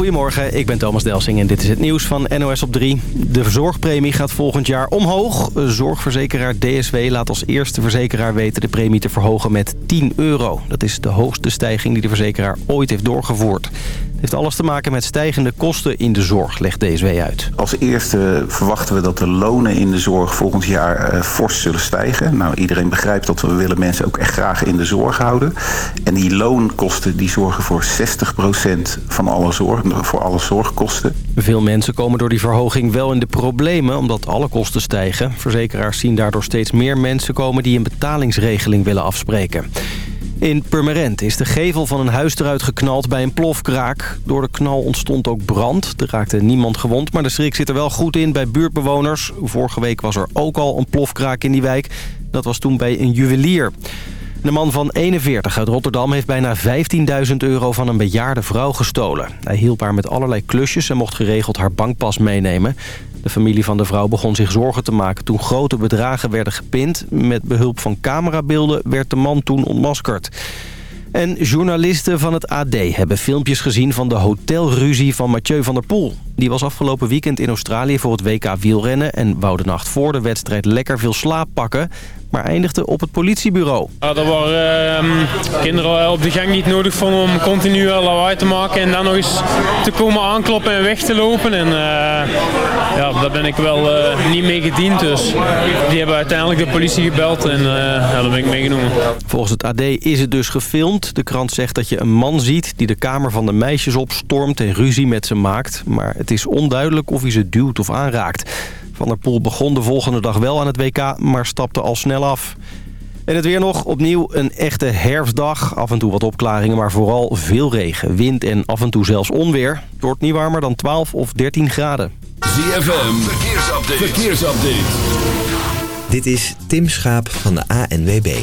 Goedemorgen, ik ben Thomas Delsing en dit is het nieuws van NOS op 3. De zorgpremie gaat volgend jaar omhoog. Zorgverzekeraar DSW laat als eerste verzekeraar weten de premie te verhogen met 10 euro. Dat is de hoogste stijging die de verzekeraar ooit heeft doorgevoerd. Heeft alles te maken met stijgende kosten in de zorg, legt DSW uit. Als eerste verwachten we dat de lonen in de zorg volgend jaar uh, fors zullen stijgen. Nou, iedereen begrijpt dat we willen mensen ook echt graag in de zorg houden. En die loonkosten die zorgen voor 60% van alle zorg, voor alle zorgkosten. Veel mensen komen door die verhoging wel in de problemen omdat alle kosten stijgen. Verzekeraars zien daardoor steeds meer mensen komen die een betalingsregeling willen afspreken. In Purmerend is de gevel van een huis eruit geknald bij een plofkraak. Door de knal ontstond ook brand. Er raakte niemand gewond, maar de schrik zit er wel goed in bij buurtbewoners. Vorige week was er ook al een plofkraak in die wijk. Dat was toen bij een juwelier. De man van 41 uit Rotterdam heeft bijna 15.000 euro van een bejaarde vrouw gestolen. Hij hielp haar met allerlei klusjes en mocht geregeld haar bankpas meenemen. De familie van de vrouw begon zich zorgen te maken toen grote bedragen werden gepind. Met behulp van camerabeelden werd de man toen ontmaskerd. En journalisten van het AD hebben filmpjes gezien van de hotelruzie van Mathieu van der Poel. Die was afgelopen weekend in Australië voor het WK wielrennen... en wou de nacht voor de wedstrijd lekker veel slaap pakken maar eindigde op het politiebureau. Ja, er waren uh, kinderen op de gang niet nodig vonden om continu lawaai te maken en dan nog eens te komen aankloppen en weg te lopen. En uh, ja, daar ben ik wel uh, niet mee gediend. Dus die hebben uiteindelijk de politie gebeld en ja, daar ben ik meegenomen. Volgens het AD is het dus gefilmd. De krant zegt dat je een man ziet die de kamer van de meisjes opstormt en ruzie met ze maakt. Maar het is onduidelijk of hij ze duwt of aanraakt. Van der Poel begon de volgende dag wel aan het WK, maar stapte al snel af. En het weer nog, opnieuw een echte herfstdag. Af en toe wat opklaringen, maar vooral veel regen, wind en af en toe zelfs onweer. Het wordt niet warmer dan 12 of 13 graden. ZFM, verkeersupdate. verkeersupdate. Dit is Tim Schaap van de ANWB.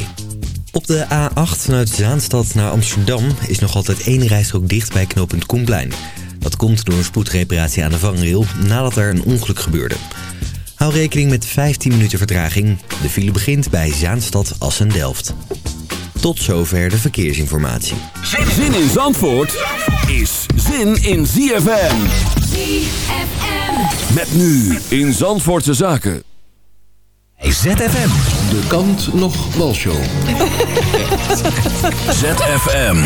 Op de A8 vanuit Zaanstad naar Amsterdam is nog altijd één rijstrook dicht bij knooppunt Koenplein. Dat komt door een spoedreparatie aan de vangrail nadat er een ongeluk gebeurde. Hou rekening met 15 minuten vertraging. De file begint bij Zaanstad Assen-Delft. Tot zover de verkeersinformatie. Zin in Zandvoort is zin in ZFM. ZFM. Met nu in Zandvoortse Zaken. ZFM. De kant nog walshow. ZFM.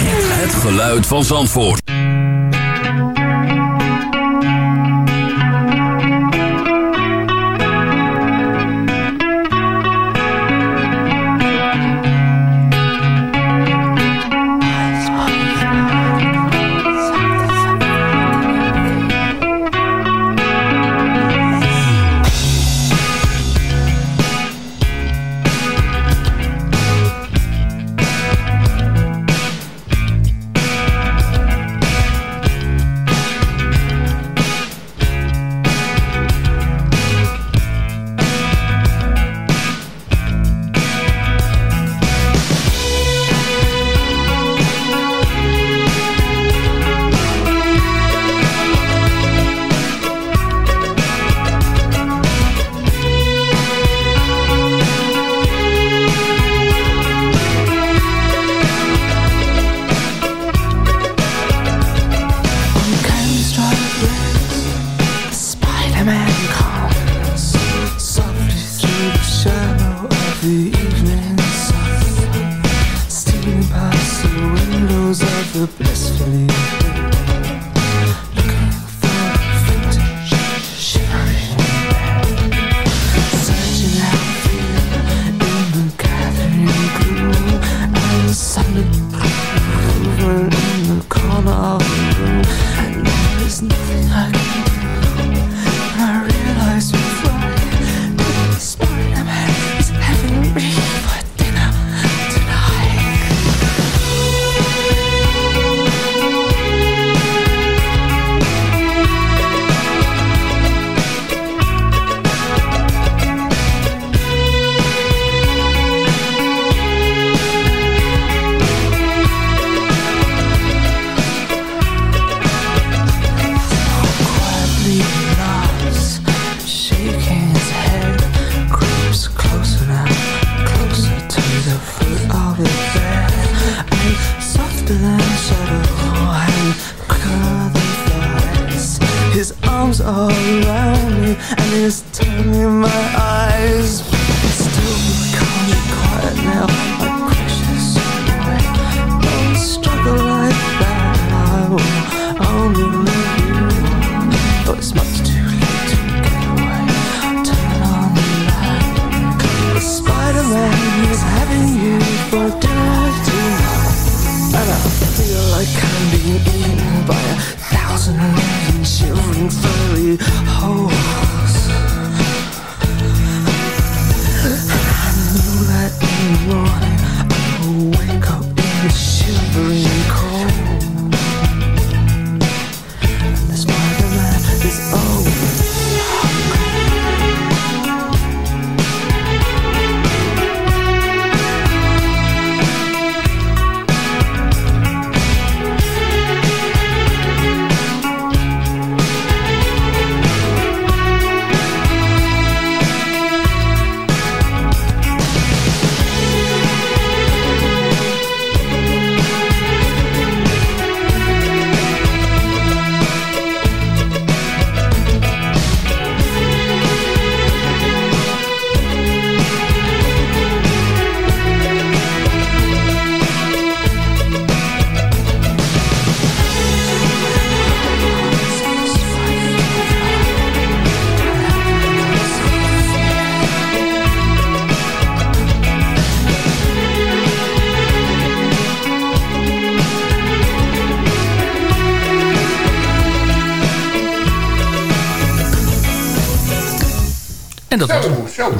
Het geluid van Zandvoort.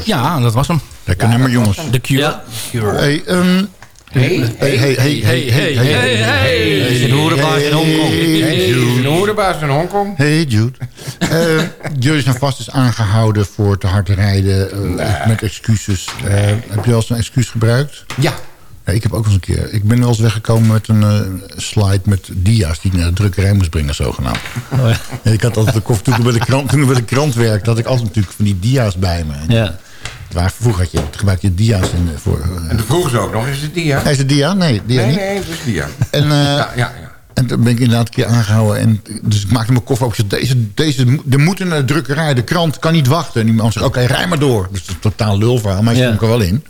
Ja, dat was hem. Lekker nummer, jongens. De Cure. Ja. Hey, um, Hey, hey, hey, hey, hey, hey, hey, hey, Is een hoerenbaas in Hongkong. Hey, hoerenbaas in Hongkong. Hey, Jude. Eh, jullie zijn vast eens aangehouden voor te hard rijden eh, met excuses. Eh, heb je wel eens een excuus gebruikt? Ja. Ja, ik heb ook wel eens een keer. Ik ben wel eens weggekomen met een eh, slide met dia's die ik naar de drukkerij moest brengen, zogenaamd. Oh, ja. En ik had altijd de koffie toen ik bij de krant, toen ik bij de krant werkte, had ik altijd natuurlijk van die dia's bij me. En Ja. Waar vroeger had je, gebruik je dia's in, eh, voor. eh, En toen vroegen ze ook nog, is het dia? Hij is het dia? Nee, dia Nee, niet. nee, het is dia. En, eh, Ja, ja, ja. en toen ben ik inderdaad een keer aangehouden. En, dus ik maakte mijn koffer op. Ik deze, deze, er moet een eh, drukkerij, de krant kan niet wachten. En die man zegt, oké, rij maar door. Dus dat is een totaal lulverhaal, maar hij Ja. stond er wel in.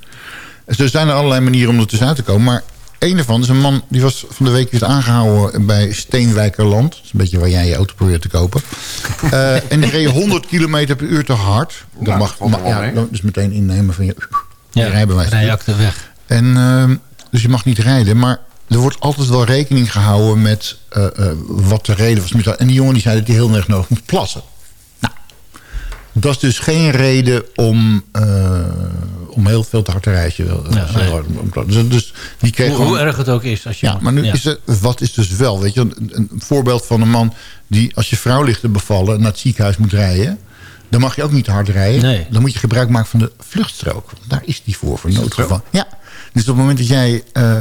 Dus er zijn er allerlei manieren om er tussenuit te komen. Maar een ervan is een man, die was van de week weer aangehouden bij Steenwijkerland. Dat is een beetje waar jij je auto probeert te kopen. Eh, en die reed 100 km per uur te hard. Dat Nou, mag, valt ma- wel ja, dus meteen innemen van je, Ja. je rijbewijs. Rijakte weg. En, ehm, dus je mag niet rijden. Maar er wordt altijd wel rekening gehouden met eh, eh, wat de reden was. En die jongen die zei dat hij heel erg nodig moest plassen. Nou, dat is dus geen reden om, eh, om heel veel te hard te rijden. Ja, nee. Dus, dus die kreeg Hoe, gewoon- hoe erg het ook is. Als je ja, maar nu is het, wat is dus wel, weet je, een, een voorbeeld van een man die als je vrouw ligt te bevallen naar het ziekenhuis moet rijden, dan mag je ook niet te hard rijden. Nee. Dan moet je gebruik maken van de vluchtstrook. Daar is die voor, voor noodgeval. Ja. Dus op het moment dat jij eh,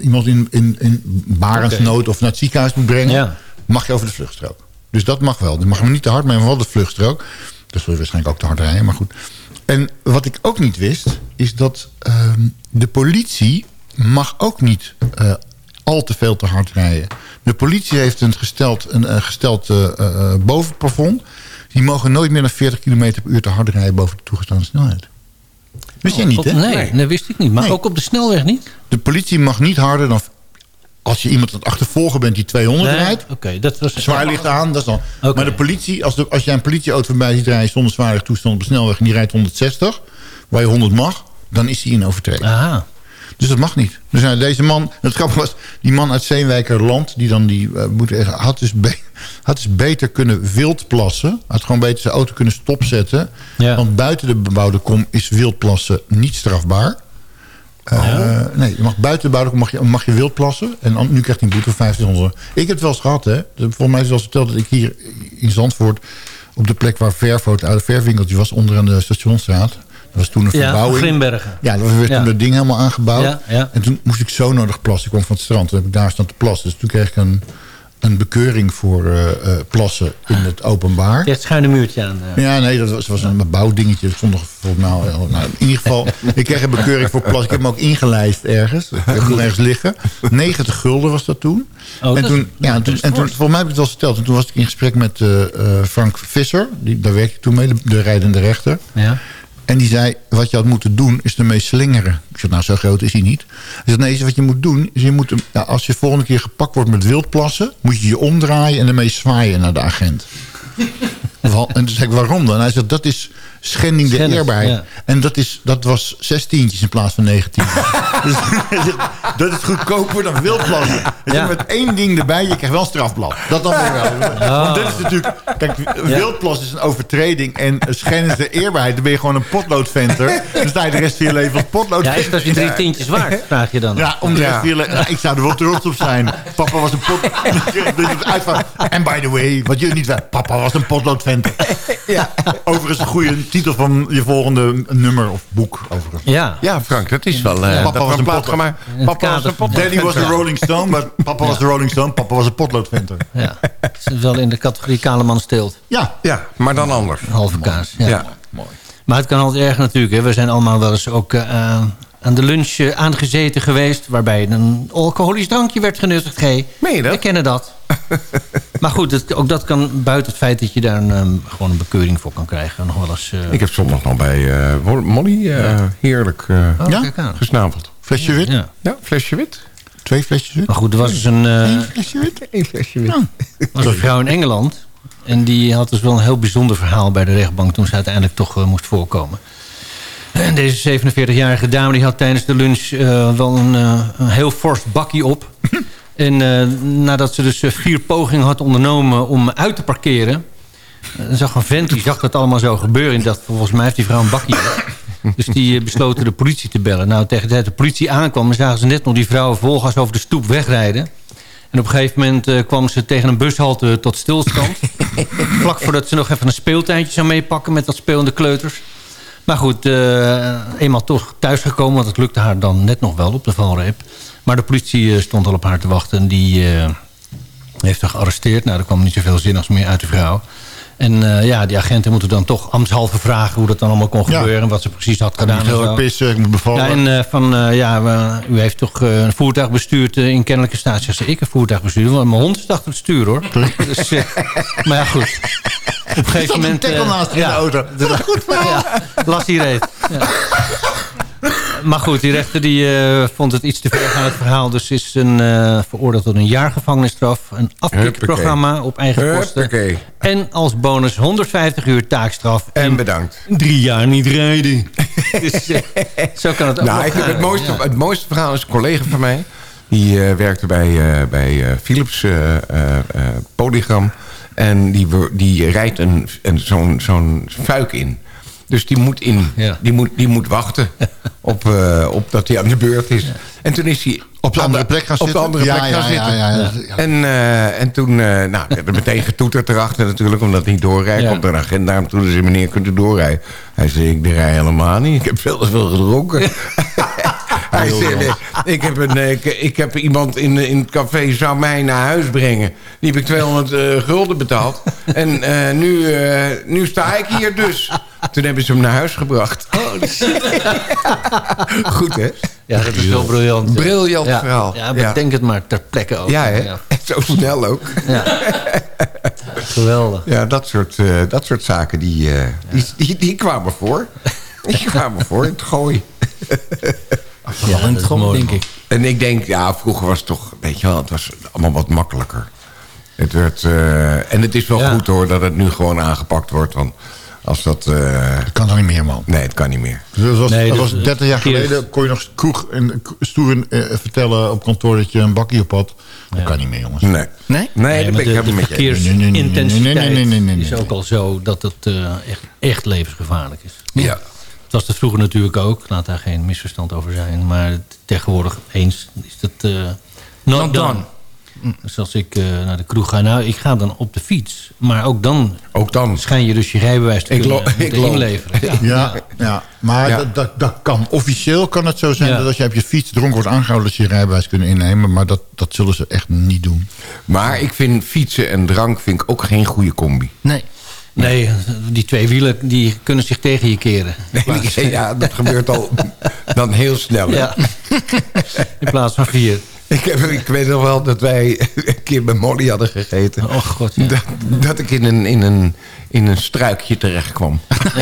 iemand in, in, in barensnood of naar het ziekenhuis moet brengen, Ja. mag je over de vluchtstrook. Dus dat mag wel. Dan mag je niet te hard, maar wel de vluchtstrook. Dat zul je waarschijnlijk ook te hard rijden, maar goed. En wat ik ook niet wist, is dat ehm, de politie mag ook niet eh, al te veel te hard rijden. De politie heeft een gesteld, een, eh, gesteld eh, eh, bovenplafond. Die mogen nooit meer dan 40 km per uur te hard rijden boven de toegestane snelheid. Wist jij niet, Op- hè? nee, dat wist ik niet. Maar Nee. ook op de snelweg niet? De politie mag niet harder dan... Als je iemand aan het achtervolgen bent die 200 Nee? rijdt... Oké, dat was... Zwaar ligt aan, dat is dan. Maar de politie, als, de, als jij een politieauto voorbij ziet rijden zonder zware toestand op de snelweg en die rijdt 160, waar je 100 mag, dan is hij in overtreding. Aha. Dus dat mag niet. Dus nou, deze man, het grappige was, die man uit Zeenwijkerland, die dan die eh, moet zeggen, had dus, had dus beter kunnen wildplassen. Had gewoon beter zijn auto kunnen stopzetten. Ja. Want buiten de bebouwde kom is wildplassen niet strafbaar. Eh, nee, je mag buiten de mag je, mag je wildplassen. En dan- nu krijgt hij een boete van 1500. Ik heb het wel eens gehad, hè. Volgens mij is het wel eens verteld dat ik hier in Zandvoort... op de plek waar Vervo, het oude verwinkeltje was, onderaan de stationstraat... Dat was toen een Ja, verbouwing. Grimbergen. Ja, dat werd Ja. toen dat ding helemaal aangebouwd. Ja, ja. En toen moest ik zo nodig plassen. Ik kwam van het strand. Toen heb ik daar staan te plassen. Dus toen kreeg ik een, een bekeuring voor eh, eh, plassen in het openbaar. Je hebt het schuine muurtje aan. eh. Ja, nee, dat was, was een bouwdingetje. Nog volgens mij nou, nou, in ieder geval, ik kreeg een bekeuring voor plas. Ik heb hem ook ingelijst ergens. Ik heb hem ergens liggen. 90 gulden was dat toen. Oh, en is- toen, ja, en toen, en toen volgens mij heb ik het al verteld. En toen was ik in gesprek met Frank Visser. Die, daar werkte ik toen mee, de, de rijdende rechter. Ja. En die zei, wat je had moeten doen, is ermee slingeren. Ik zei, nou, zo groot is hij niet. Hij zei, nee, wat je moet doen, is je moet hem... Nou, als je volgende keer gepakt wordt met wildplassen... moet je je omdraaien en ermee zwaaien naar de agent. En toen zei ik, waarom dan? Hij zei, dat is schending de Schennis, eerbaarheid. ja. En dat, is, dat was zestientjes in plaats van 19. dus, hij zegt, dat is goedkoper dan wildplassen. Zegt, Ja. Met één ding erbij, je krijgt wel een strafblad. Dat dan weer wel. Oh. Want dit is natuurlijk... Kijk, wildplas is een overtreding. En schennis de eerbaarheid, dan ben je gewoon een potloodventer. Dan sta je de rest van je leven als Ja, potloodventer. is dat je drie tientjes waard, vraag je dan. Ja, om de rest van je le- Nou, ik zou er wel trots op zijn. Papa was een pot... Dus het uitvraag. En by the way, wat jullie niet weten. Papa was een potloodventer. Ja. Overigens een goede titel van je volgende nummer of boek. Overigens. Ja. Ja, Frank, dat is wel... eh, Papa dat was was een plaat gemaakt. Papa was een. Daddy was de Rolling Stone, maar papa was de Rolling Stone. Papa was een potloodventer. ja. Het is wel in de categorie Kaleman steelt. Ja. Ja, maar dan anders. Halve kaas. Ja. Ja. Mooi. Maar het kan altijd erg natuurlijk. Hè. We zijn allemaal wel eens ook eh, aan de lunch eh, aangezeten geweest... waarbij een alcoholisch drankje werd genuttigd. Hey, Meen je dat? We kennen dat. maar goed, het- ook dat kan buiten het feit... dat je daar een, ehm, gewoon een bekeuring voor kan krijgen. Nog wel eens... eh, Ik heb zondag nog bij eh, Mo- Molly eh, heerlijk eh, oh, Ja? gesnaveld. Flesje wit? Ja. Ja, flesje wit. Twee flesjes wit? Maar goed, er was dus een, eh, Eén flesje wit? Eén flesje wit. was een vrouw in Engeland. En die had dus wel een heel bijzonder verhaal bij de rechtbank... toen ze uiteindelijk toch eh, moest voorkomen. En deze 47-jarige dame die had tijdens de lunch eh, wel een, eh, een heel fors bakkie op. en eh, nadat ze dus vier pogingen had ondernomen om uit te parkeren... zag een vent, die zag dat allemaal zo gebeuren... en dacht, volgens mij heeft die vrouw een bakkie op. Dus die eh, besloten de politie te bellen. Nou, tegen de tijd de politie aankwam... zagen ze net nog die vrouw volgas over de stoep wegrijden. En op een gegeven moment eh, kwam ze tegen een bushalte tot stilstand. Vlak voordat ze nog even een speeltuintje zou meepakken... met dat speelende kleuters. Maar goed, eh, eenmaal toch thuisgekomen... want het lukte haar dan net nog wel op de valreep. Maar de politie stond al op haar te wachten... en die heeft haar gearresteerd. Nou, er kwam niet zoveel zinnigs meer uit de vrouw. En eh, ja, die agenten moeten dan toch ambtshalve vragen... hoe dat dan allemaal kon Ja. gebeuren... en wat ze precies had gedaan. Ik en moet heel erg pissen, ik moet bevallen. Ja, en eh, van, eh, ja, u heeft toch een voertuig bestuurd in kennelijke staat. Ja, zei ik een voertuig bestuurd, want mijn hond is achter het stuur, hoor. dus, maar ja, goed. Op een gegeven moment... naast in de auto. Dat is goed Ja, las die reed. Ja. Maar goed, die rechter die, eh, vond het iets te ver gaan het verhaal. Dus is een, eh, veroordeeld tot een jaar gevangenisstraf. Een afkikprogramma op eigen kosten. En als bonus 150 uur taakstraf. En bedankt. drie jaar niet rijden. dus, eh, zo kan het ook Nou, ik gaan. het, mooiste, Ja. het mooiste verhaal is een collega van mij. Die werkte bij, bij Philips Polygram. En die, die rijdt een, een, zo'n zo'n fuik in. Dus die moet, in, Ja. die moet, die moet wachten op, eh, op dat hij aan de beurt is. En toen is hij Op de andere plek gaan op zitten? de andere Ja, plek gaan zitten. En, eh, en toen eh, nou, meteen getoeterd erachter natuurlijk, omdat hij niet doorrijdt. Ja. Komt er een agent naar hem toe en zei, meneer, kunt u doorrijden? Hij zei, ik rij helemaal niet, ik heb veel te veel gedronken. Ik, heb een, eh, ik, ik heb iemand in, in het café zou mij naar huis brengen. Die heb ik 200 eh, gulden betaald. En eh, nu, eh, nu sta ik hier dus. Toen hebben ze hem naar huis gebracht. Goed, hè? Ja, dat is wel briljant. ja. Briljant ja. verhaal. Ja, Ja. bedenk het maar ter plekke ook. Ja, hè? Ja, Zo snel ook. Ja. Geweldig. Ja, dat soort, eh, dat soort zaken die, eh, die, die, die kwamen voor. Die kwamen voor in het gooi. Ja, dat is mooi, denk ik. En ik denk, ja, vroeger was het toch, weet je wel, het was allemaal wat makkelijker. Het werd, eh, en het is wel Ja. goed hoor dat het nu gewoon aangepakt wordt. Want als dat... eh, Dat kan toch niet meer, man. nee, het kan niet meer. Dus dat was, Nee, dat dus, was 30 jaar keer- geleden kon je nog kroeg en stoer eh, vertellen op kantoor dat je een bakkie op had. Dat kan niet meer, jongens. Nee. Nee? Nee, dat ben ik helemaal met je. Nee, nee, nee, nee, verkeersintensiteit nee, nee, nee, nee, nee, is nee. ook al zo dat het eh, echt, echt levensgevaarlijk is. Ja. Was het vroeger natuurlijk ook. Laat daar geen misverstand over zijn. Maar tegenwoordig eens is het... eh not Not done. done. Dus als ik eh, naar de kroeg ga, nou, ik ga dan op de fiets. Maar ook dan, ook dan. schijn je dus je rijbewijs te Ik kunnen ik inleveren. Ja. Ja, ja. maar Ja. Dat, dat, dat kan. Officieel kan het zo zijn Ja. dat als je op je fiets dronken wordt aangehouden... dat ze je rijbewijs kunnen innemen. Maar dat, dat zullen ze echt niet doen. Maar ik vind fietsen en drank vind ik ook geen goede combi. Nee. Nee, die twee wielen die kunnen zich tegen je keren. Plaats, ja, dat gebeurt al dan heel snel. ja. In plaats van vier. Ik, heb, ik weet nog wel dat wij een keer bij Molly hadden gegeten. Oh god, ja. Dat, dat ik in een, in, een, in een struikje terecht kwam.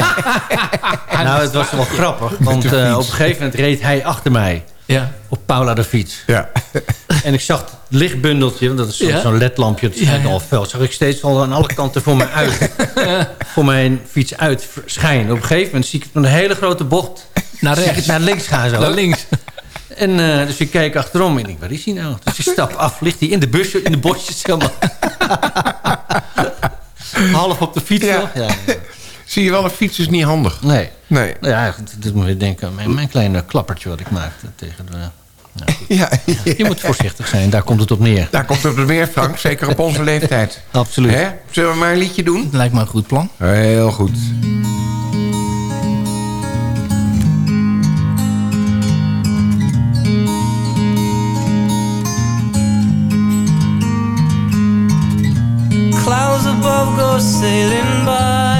Nou, het was wel grappig. Want eh, op een gegeven moment reed hij achter mij. Ja. Op Paula de fiets. Ja. En ik zag het lichtbundeltje, want dat is zo'n Ja. ledlampje, dat schijnt al fel. Zag ik steeds al aan alle kanten voor mij uit. voor mijn fiets uit schijnen. Op een gegeven moment zie ik het met een hele grote bocht. Naar zie ik rechts. het naar links gaan zo. Naar links. En eh, dus ik kijk achterom en ik denk, waar is hij nou? Dus ik stap af, ligt hij in de busje, in de bosjes helemaal. Half op de fiets Ja. nog. Ja. Zie je wel, een fiets is niet handig. Nee. Nee. Ja, dit moet je denken aan mijn, mijn kleine klappertje wat ik maakte tegen de... Nou, goed. Ja, Je moet voorzichtig zijn, daar komt het op neer. Daar komt het op weer, Frank. Zeker op onze leeftijd. Absoluut. Hè? Zullen we maar een liedje doen? Lijkt me een goed plan. Heel goed. Clouds above go sailing by.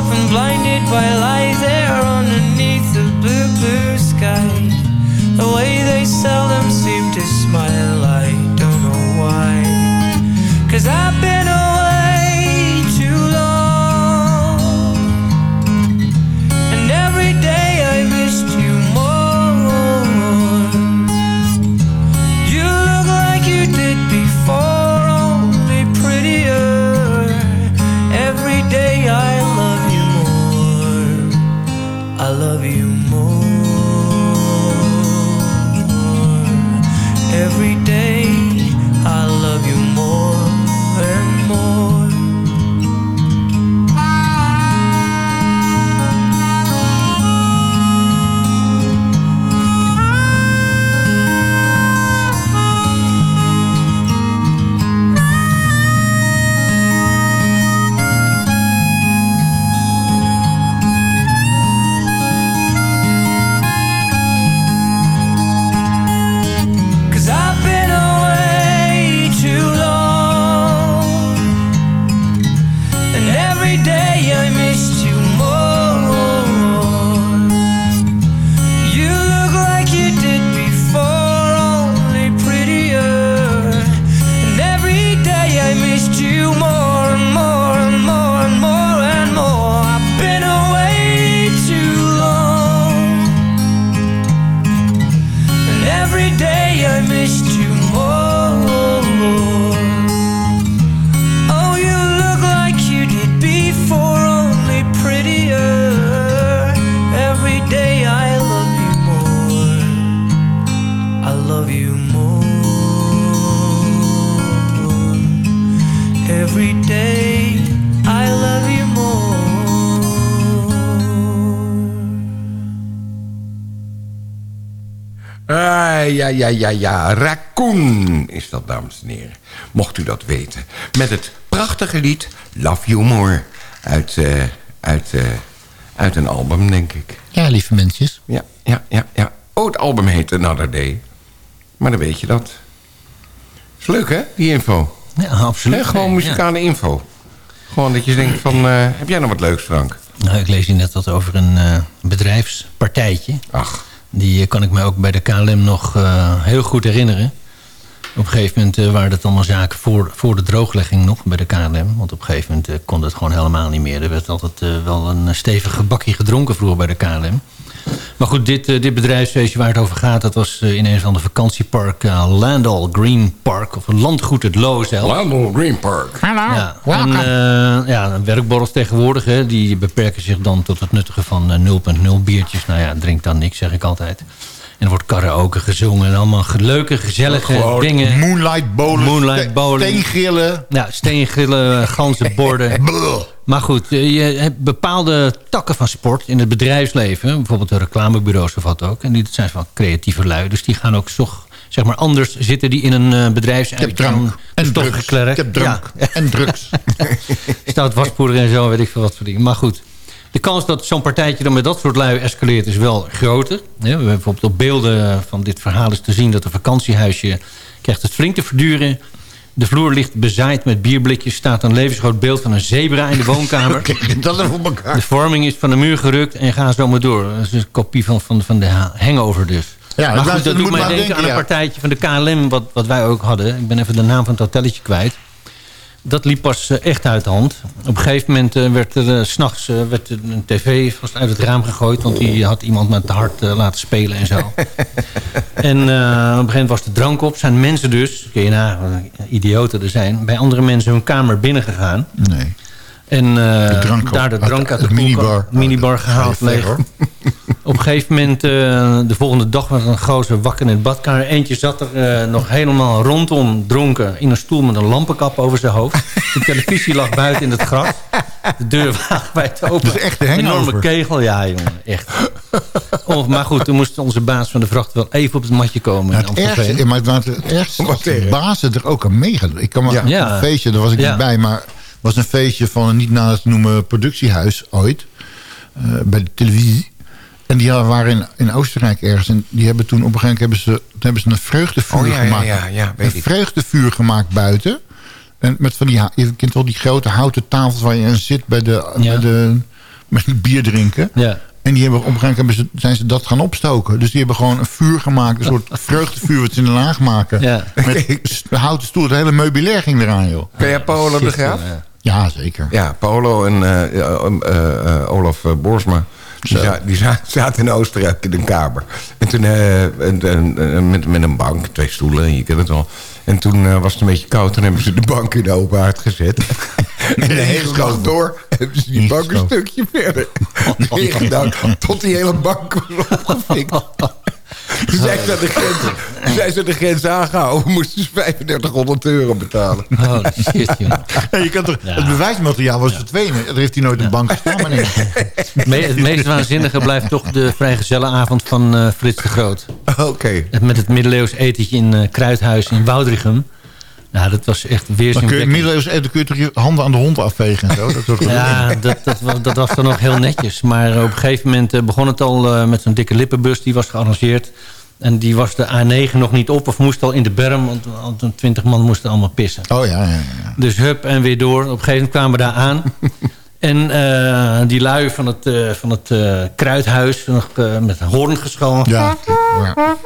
Up and blinded by lies there underneath the blue, blue sky. The way they seldom ja, ja, ja, ja. Raccoon is dat, dames en heren. Mocht u dat weten. Met het prachtige lied Love You More. Uit, eh, uit, eh, uit een album, denk ik. Ja, lieve mensjes. Ja, ja, ja, ja. Oh, het album heet Another Day. Maar dan weet je dat. Is leuk, hè, die info? Ja, absoluut. Gewoon muzikale info. Gewoon dat je denkt van... eh, heb jij nog wat leuks, Frank? Nou, ik lees hier net wat over een bedrijfspartijtje. Ach. Die eh, kan ik me ook bij de KLM nog eh, heel goed herinneren. Op een gegeven moment eh, waren dat allemaal zaken voor, voor de drooglegging nog bij de KLM. Want op een gegeven moment kon het gewoon helemaal niet meer. Er werd altijd wel een stevig bakje gedronken vroeger bij de KLM. Maar goed, dit, eh, dit bedrijfsfeestje waar het over gaat... dat was eh, in een van de vakantiepark uh, Landal Green Park... of een landgoed het Loo zelf. Landal Green Park. Ja, en, eh, ja, werkborrels tegenwoordig, hè, die beperken zich dan tot het nuttigen van eh, 0.0 biertjes. Nou ja, drink dan niks, zeg ik altijd. En er wordt karaoke gezongen en allemaal leuke, gezellige Gewoon dingen. Moonlight bowlen. Moonlight ste- bowling. Steengrillen. Ja, steengrillen, ganzenborden. Maar goed, eh, je hebt bepaalde takken van sport in het bedrijfsleven. Bijvoorbeeld de reclamebureaus of wat ook. En die zijn van creatieve lui. Dus die gaan ook toch, zeg maar anders zitten die in een eh, bedrijfsuitje. Ik heb drank en drugs. Ik heb drank Ja. en drugs. Stout waspoeder en zo, weet ik veel wat voor dingen. Maar goed, de kans dat zo'n partijtje dan met dat soort lui escaleert is wel groter. We hebben bijvoorbeeld op beelden van dit verhaal is te zien... dat een vakantiehuisje krijgt het flink te verduren. De vloer ligt bezaaid met bierblikjes. staat een levensgroot beeld van een zebra in de woonkamer. dat even op elkaar. De vorming is van de muur gerukt en ga zo maar door. Dat is een kopie van, van, van de hangover dus. Ja, maar dat goed, dat doet mij denken, denken, aan een partijtje van de KLM... Wat, wat wij ook hadden. Ik ben even de naam van het hotelletje kwijt. Dat liep pas eh, echt uit de hand. Op een gegeven moment eh, werd er uh, s'nachts uh, werd er een tv vast uit het raam gegooid... want die had iemand met hard uh, laten spelen en zo. en uh, op een gegeven moment was de drank op. Zijn mensen dus, kun je na, idioten er zijn... bij andere mensen hun kamer binnengegaan. Nee. En de drank daar de drank uit de, de minibar, minibar gehaald leeg. Op een gegeven moment, uh, de volgende dag was een gozer wakker in het badkamer. Eentje zat er uh, nog helemaal rondom dronken in een stoel met een lampenkap over zijn hoofd. De televisie lag buiten in het gras. De deur waagwijd open. Dat is echt de Een enorme kegel, ja jongen, echt. Oh, maar goed, toen moest onze baas van de vracht wel even op het matje komen. Ja, het ergste, maar het, het ergste was de bazen er ook aan meegaan. Ik kan maar ja. een feestje, daar was ik ja. niet bij, maar was een feestje van een niet na te noemen productiehuis ooit. Uh, bij de televisie. En die waren in, in Oostenrijk ergens. En die hebben toen op een gegeven moment hebben ze, hebben ze een vreugdevuur oh, ja, gemaakt. Ja, ja, ja, weet een ik. vreugdevuur gemaakt buiten. En met van die, je kent wel die grote houten tafels waar je aan zit bij de, ja. bij de, met bier drinken. Ja. En die hebben op een gegeven moment zijn ze dat gaan opstoken. Dus die hebben gewoon een vuur gemaakt. Een soort vreugdevuur wat ze in de laag maken. Ja. Met houten stoel. Het hele meubilair ging eraan, joh. Ken jij Paolo de Graaf? Ja, zeker. Ja, Paolo en uh, uh, uh, Olaf Borsma. Die, za die za zaten in Oostenrijk in een kamer. En toen en, met, met een bank, twee stoelen, je kent het al. En toen was het een beetje koud. Toen hebben ze de bank in de open haard gezet. en de hele dag door hebben ze die bank een stukje verder. Tot die hele bank was opgefikt. Toen zijn ze, de grens, zijn ze de grens aangehouden. Moesten ze 3500 euro betalen. Oh, shit, joh. Je kan toch, ja. Het bewijsmateriaal was verdwenen. Er heeft hij nooit een bank gestaan. Het meest waanzinnige blijft toch de vrijgezellenavond van uh, Frits de Groot. Oké. Okay. Met het middeleeuws etentje in uh, Kruidhuis in Woudrichem. Nou, dat was echt weer zo'n... Middeleeuws eten kun je toch je handen aan de hond afvegen en zo? Dat ja, dat, dat, was, dat was dan nog heel netjes. Maar op een gegeven moment begon het al uh, met zo'n dikke lippenbus. Die was gearrangeerd. En die was de A9 nog niet op of moest al in de berm. Want, 20 man moesten allemaal pissen. Oh ja, ja, ja. Dus hup en weer door. Op een gegeven moment kwamen we daar aan. en uh, die lui van het, uh, van het uh, kruidhuis nog met hoorn geschoren. Ja, ja.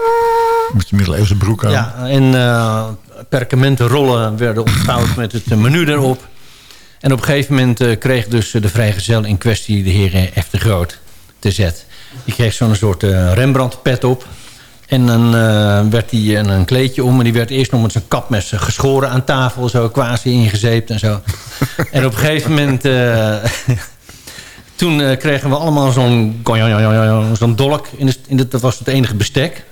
Met de middeleeuwse broek aan. Ja, en perkamenten rollen werden ontvouwd met het menu erop. En op een gegeven moment kreeg dus de vrijgezel in kwestie... de heer F. de Groot te zet. Die kreeg zo'n soort Rembrandt pet op... En dan uh, werd hij uh, een kleedje om. En die werd eerst nog met zijn kapmes geschoren aan tafel. Zo quasi ingezeept en zo. en op een gegeven moment... Uh, toen kregen we allemaal zo'n zo'n dolk. In de, in de, dat was het enige bestek.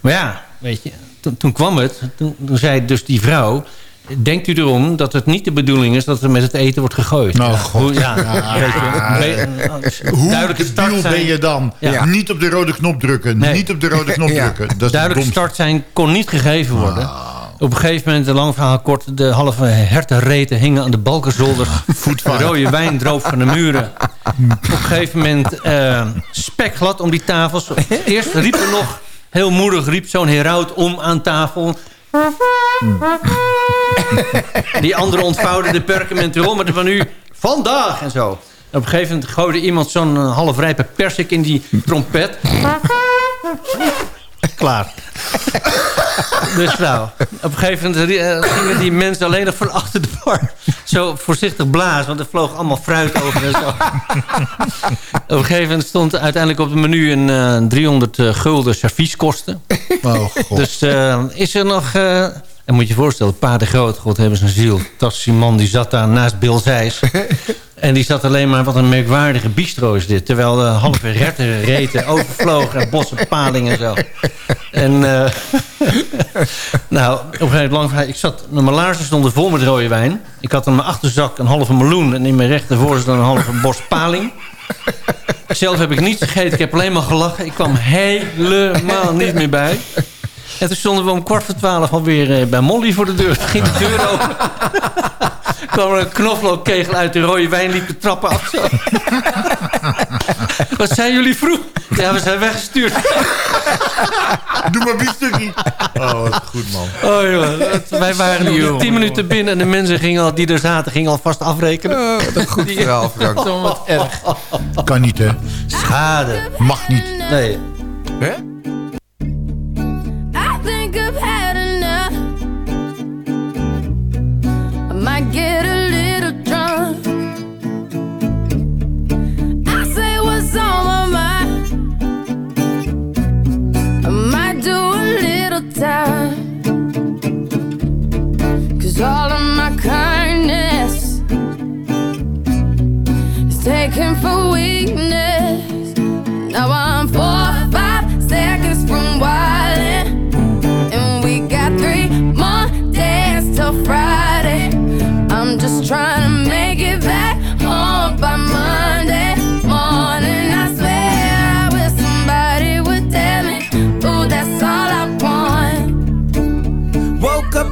Maar ja, weet je. Toen, toen kwam het. Toen, toen zei dus die vrouw... Denkt u erom dat het niet de bedoeling is dat er met het eten wordt gegooid? Nou, god. Hoe, ja, ja, je, Hoe ben je dan? Niet op de rode knop drukken. Nee. Niet op de rode knop drukken. Dat is duidelijk start zijn kon niet gegeven worden. Ah. Op een gegeven moment, een lang verhaal kort... de halve hertenreten hingen aan de balkenzolder. Rode wijn droop van de muren. Op een gegeven moment uh, spekglad om die tafels. Eerst riep er nog, heel moedig riep zo'n heraut om aan tafel... Die andere ontvouwde de perkamenten om. Maar van u vandaag en zo. op een gegeven moment gooide iemand zo'n eh, halfrijpe persik in die trompet. Klaar. dus nou, op een gegeven moment eh, gingen die mensen alleen nog van achter de bar zo voorzichtig blazen, want er vloog allemaal fruit over en zo. op een gegeven moment stond uiteindelijk op het menu een eh, 300 eh, gulden servieskosten. Oh, god. Dus eh, is er nog... eh, en moet je je voorstellen, Pa de Groot, God hebben zijn ziel. Fantastische man, die zat daar naast Bill Zijs. en die zat alleen maar, wat een merkwaardige bistro is dit. Terwijl de halve retten reten overvlogen en bossen paling en zo. En eh, nou, op een gegeven moment, lang, verhaal, ik zat, mijn laarzen stonden vol met rode wijn. Ik had in mijn achterzak een halve meloen en in mijn rechtervoor een halve bos paling. Zelf heb ik niets gegeten, ik heb alleen maar gelachen. Ik kwam helemaal niet meer bij. En toen stonden we om kwart voor twaalf alweer eh, bij Molly voor de deur. Toen ging de deur open. kwam er een knoflookkegel uit de rode wijn, liep de trappen af. Zo. Wat zijn jullie vroeg? Ja, we zijn weggestuurd. Doe maar biefstukje. Oh, wat goed, man. Oh joh, wij waren hier tien minuten binnen... en de mensen gingen al, die er zaten gingen alvast afrekenen. Oh, wat een goed verhaal, Frank. Oh, wat erg. Kan niet, hè? Schade. Mag niet. Nee. Hè? Time. Cause all of my kindness is taken for weakness. Now I'm four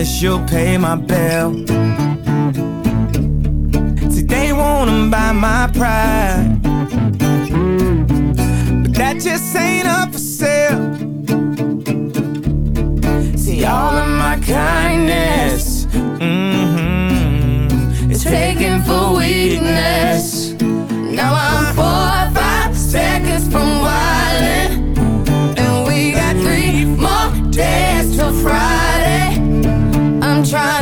promise you'll pay my bill. They wanna buy my pride, but that just ain't up for sale. See, all of my kindness mm-hmm, taken for weakness. Now I'm try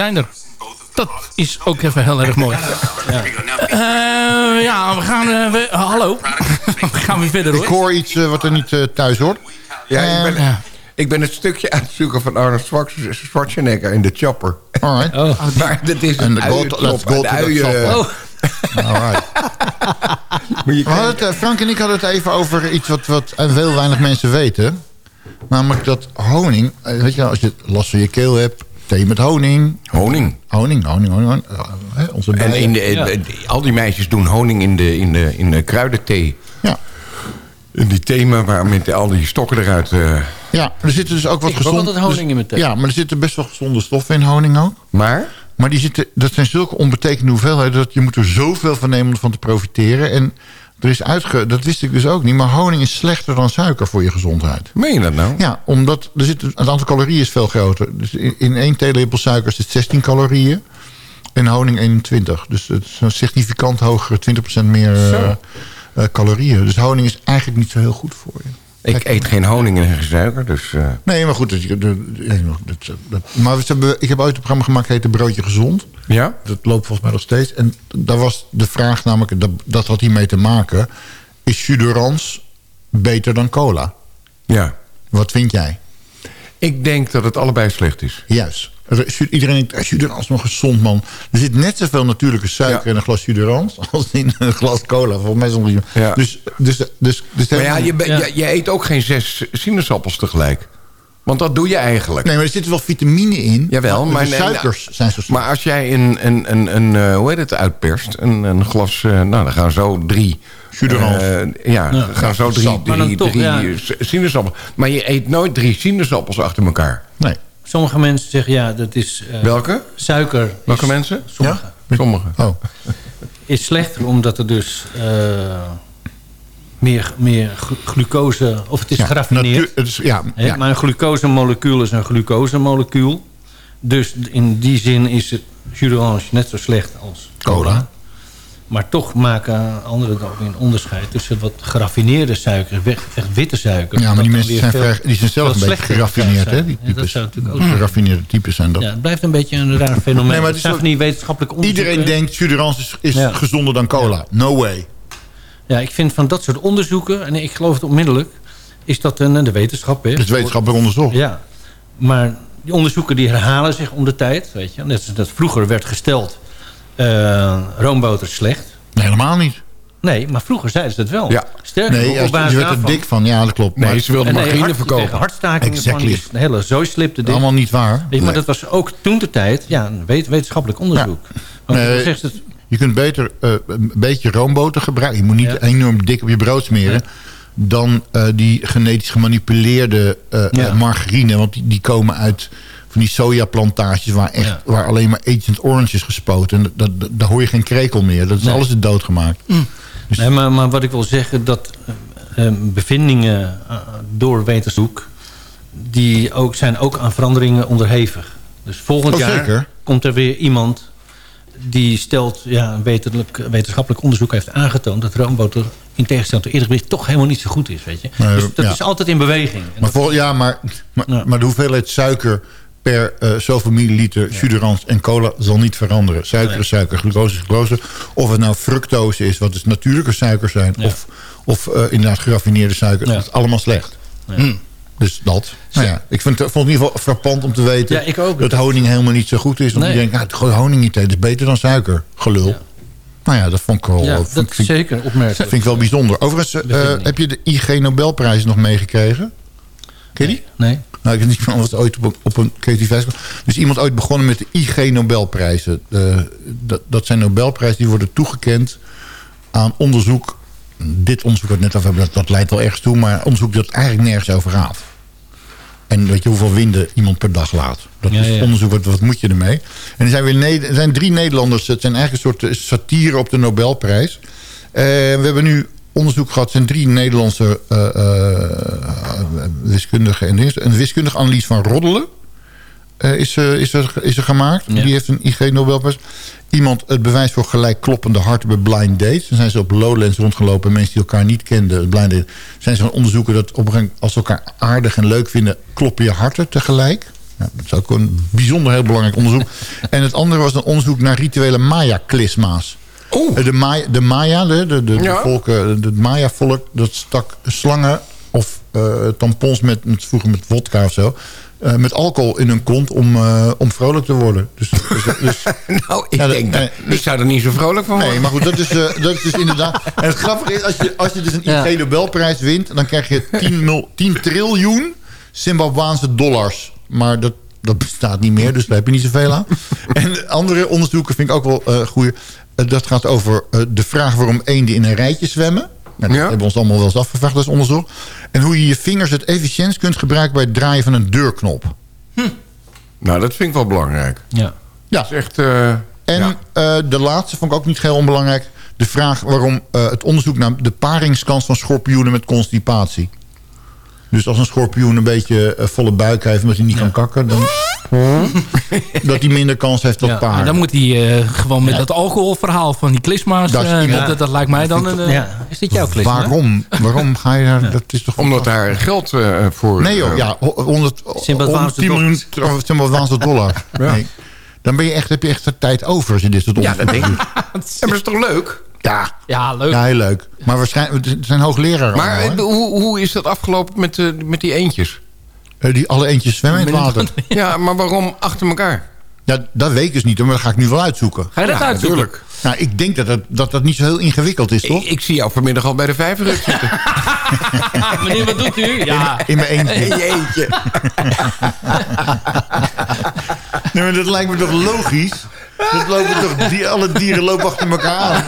zijn er. Dat is ook even heel erg mooi. Ja, Eh, ja we gaan... eh, we- hallo. we gaan weer verder hoor. Ik hoor iets eh, wat er niet eh, thuis hoort. Ja, ik ben, ik ben het stukje aan het zoeken van Arnold Schwarz- Schwarzenegger in de Chopper. Alright. Oh. Maar dat is En een uien-. Oh. Alright. Maar je We hadden het, Frank en ik hadden het even over iets wat, wat veel weinig mensen weten. Namelijk dat honing, weet je wel, als je last van je keel hebt... thee met honing. Honing. Honing, honing, honing. onze En in de, Ja. de- al die meisjes doen honing in de, in de, in de kruidenthee. Ja. In die thema waar met al die stokken eruit... eh, Ja, er zitten dus ook wat Ik heb ook gezond... altijd honing dus- in mijn thee. Ja, maar er zitten best wel gezonde stoffen in honing ook. maar? Maar die zitten, dat zijn zulke onbetekende hoeveelheden... dat je moet er zoveel van nemen om ervan te profiteren. En er is uitge... Dat wist ik dus ook niet. Maar honing is slechter dan suiker voor je gezondheid. Meen je dat nou? Ja, omdat er zit, het aantal calorieën is veel groter. Dus in, in één theelepel suiker zit 16 calorieën. En honing 21. Dus het is een significant hogere, 20% meer eh, eh, calorieën. Dus honing is eigenlijk niet zo heel goed voor je. Ik eet geen honing en geen suiker, dus... eh, Nee, maar goed. Dat, dat, dat, dat- maar we hebben, ik heb ooit een programma gemaakt dat heette Broodje Gezond. ja? Dat loopt volgens mij nog steeds. En daar was de vraag namelijk, dat, dat had hiermee te maken... is jus d'orange beter dan cola? Ja. Wat vind jij? Ik denk dat het allebei slecht is. Juist. Er is- Iedereen denkt, ah, jus d'orange nog gezond, man. Er zit net zoveel natuurlijke suiker Ja. in een glas jus d'orange... als in een glas cola. Volgens mij is het nog- Ja. Dus, dus, dus, dus Maar ja, je, je, je eet ook geen zes sinaasappels tegelijk. Want dat doe je eigenlijk. Nee, maar er zitten wel vitamine in. Jawel, maar... de nee, suikers nou, zijn zo slecht. Maar als jij een, een, een, een eh, hoe heet het, uitperst... een, een glas, eh, nou, dan gaan zo drie... Jus d'orange. eh, ja, Ja. gaan zo drie, drie, toch, drie sinaasappels. Maar je eet nooit drie sinaasappels achter elkaar. Nee. Sommige mensen zeggen, ja, dat is... eh, Welke? Suiker Welke is, mensen? Sommige. Sommigen. Oh. Is slechter omdat er dus eh, meer, meer glu- glucose... Of het is Ja, geraffineerd. natuur- het is- ja, Hè, ja. Maar een glucosemolecuul is een glucosemolecuul. Dus in die zin is het jus d'orange net zo slecht als Cola. Maar toch maken anderen dan weer een onderscheid tussen wat geraffineerde suiker, echt witte suiker. Ja, maar die mensen zijn, die zijn zelf een beetje geraffineerd, hè? Die Ja, dat types. zou natuurlijk ook Geraffineerde types zijn dat. Ja, het blijft een beetje een raar fenomeen. Nee, maar het is zijn ook- van die wetenschappelijke onderzoeken. Iedereen denkt, jus d'orange is, is Ja. gezonder dan cola. No way. Ja, ik vind van dat soort onderzoeken, en ik geloof het onmiddellijk, is dat een, de wetenschap. Hè, Het is wetenschappelijk onderzocht. Ja, maar die onderzoeken die herhalen zich om de tijd. Weet je? Net zoals dat vroeger werd gesteld, roomboter is slecht. Nee, helemaal niet. Nee, maar vroeger zeiden ze het wel. Ja. Sterker nog, Nee, op basis je werd er dik van. Ja, dat klopt. Nee, maar ze wilden En nee, margarine hart- verkopen. tegen hartstakingen Exactly. van de hele zooislip te dik. allemaal niet waar. Je, maar Nee. dat was ook toen de tijd ja, een wet- wetenschappelijk onderzoek. Want Nee. dan zegt het, Je kunt beter eh, een beetje roomboter gebruiken. Je moet niet Ja. enorm dik op je brood smeren. Dan eh, die genetisch gemanipuleerde eh, eh, margarine. Want die, die komen uit van die sojaplantages... Waar, echt, Ja. waar alleen maar Agent Orange is gespoten. En dat, dat- daar hoor je geen krekel meer. Dat is Nee. alles is doodgemaakt. nee, maar, maar wat ik wil zeggen, dat eh, eh, bevindingen eh, door wetenschap... die ook, zijn ook aan veranderingen onderhevig. Dus volgend Oh, jaar komt er weer iemand die stelt... Ja, een wetenschappelijk, onderzoek heeft aangetoond... dat roomboter in tegenstelling tot eerder geweest... toch helemaal niet zo goed is, weet je. Nee, dus dat ja. is altijd in beweging. Maar, vol, ja, maar, maar, Ja. maar de hoeveelheid suiker per eh, zoveel milliliter jus d'orange en cola zal niet veranderen. Suiker is suiker, glucose is glucose. Of het nou fructose is, wat dus natuurlijke suikers zijn... Ja. of, of eh, inderdaad geraffineerde suiker. Ja. Dat is allemaal slecht. Ja. Hm. Dus dat. Nou ja, ik vind, het- vond het in ieder geval frappant om te weten... Ja, ik ook. dat honing helemaal niet zo goed is. Want Nee. je denkt, nou, honing niet. Dat is beter dan suiker. Gelul. Ja. Nou ja, dat vond ik wel, ja, vind, dat is vind- zeker opmerkelijk. vind ik wel bijzonder. Overigens, eh, heb je de IG Nobelprijs nog meegekregen? Ken je die? Nee. Nou, ik weet niet van was ooit op een, op een creativiteit. Dus iemand ooit begonnen met de IG Nobelprijzen. Dat, dat zijn Nobelprijzen die worden toegekend aan onderzoek. Dit onderzoek wat net over hebben, dat, dat leidt wel ergens toe. Maar onderzoek dat eigenlijk nergens over gaat. En weet je hoeveel winden iemand per dag laat. Dat Ja, is ja. onderzoek, wat, wat moet je ermee? En er zijn, weer er zijn drie Nederlanders. Het zijn eigenlijk een soort eh, satire op de Nobelprijs. Eh, we hebben nu onderzoek gehad. Zijn drie Nederlandse eh, eh, wiskundigen. En een wiskundige analyse van roddelen. eh, is, is, er, is er gemaakt. Ja. Die heeft een IG Nobelprijs. Iemand het bewijs voor gelijk kloppende harten bij blind dates. Dan zijn ze op Lowlands rondgelopen. Mensen die elkaar niet kenden, blind date. Zijn ze gaan onderzoeken dat op een gegeven moment, als ze elkaar aardig en leuk vinden... kloppen je harten tegelijk. Dat is ook een bijzonder heel belangrijk onderzoek. en het andere was een onderzoek naar rituele Maya-klisma's. Oeh. De Maya, de Maya de, de, de, Ja. volken, de Maya-volk, dat stak slangen of eh, tampons met, met, vroeger met vodka of zo... eh, met alcohol in hun kont om, eh, om vrolijk te worden. Dus, dus, dus Nou, ik Ja, denk dat... nee, ik zou er niet zo vrolijk van worden. Nee, maar goed, dat is, eh, dat is dus inderdaad... En het grappige is, als je, als je dus een Ja. IG Nobelprijs wint... dan krijg je 10, mil- 10 triljoen Zimbabwaanse dollars. Maar dat Dat bestaat niet meer, dus daar heb je niet zoveel aan. En andere onderzoeken vind ik ook wel uh, goeie. Uh, dat gaat over uh, de vraag waarom eenden in een rijtje zwemmen. Nou, dat hebben we ons allemaal wel eens afgevraagd als onderzoek. En hoe je je vingers het efficiënt kunt gebruiken bij het draaien van een deurknop. Hm. Nou, dat vind ik wel belangrijk. Ja. Ja. Dat is echt... Uh, en ja. de laatste vond ik ook niet heel onbelangrijk. De vraag waarom het onderzoek naar de paringskans van schorpioenen met constipatie. Dus als een schorpioen een beetje uh, volle buik heeft... omdat hij niet ja. kan kakken... dan dat hij minder kans heeft op ja, paard. Dan moet hij uh, gewoon met ja. dat alcoholverhaal van die klisma's... Dat, uh, ja. dat, dat, lijkt mij dan... Een, ja. Is dit jouw klisma? Waarom? Waarom ga je daar... Dat is toch Omdat daar geld voor... Nee joh, ja. 100, 10 miljoen Zimbabweanse dollar. Nee. Dan ben je echt, heb je echt de tijd over als je dit soort Ja, dat denk ik. ja, maar dat is toch leuk? Ja, ja, leuk. Ja, heel leuk. Maar waarschijnlijk er zijn hoogleraren. Maar allemaal, hoe, hoe is dat afgelopen met, uh, met die eentjes? Uh, die alle eentjes zwemmen in het water. ja, maar waarom achter elkaar? Ja, dat weet ik dus niet, maar dat ga ik nu wel uitzoeken. Ga je dat ja, uitzoeken? Natuurlijk. Nou, ik denk dat dat, dat dat niet zo heel ingewikkeld is, toch? Ik, ik zie jou vanmiddag al bij de vijver zitten. Meneer, wat doet u? Ja. In mijn eentje. In je eentje. nee, maar dat lijkt me toch logisch? Dat lopen toch, die, alle dieren lopen achter elkaar aan.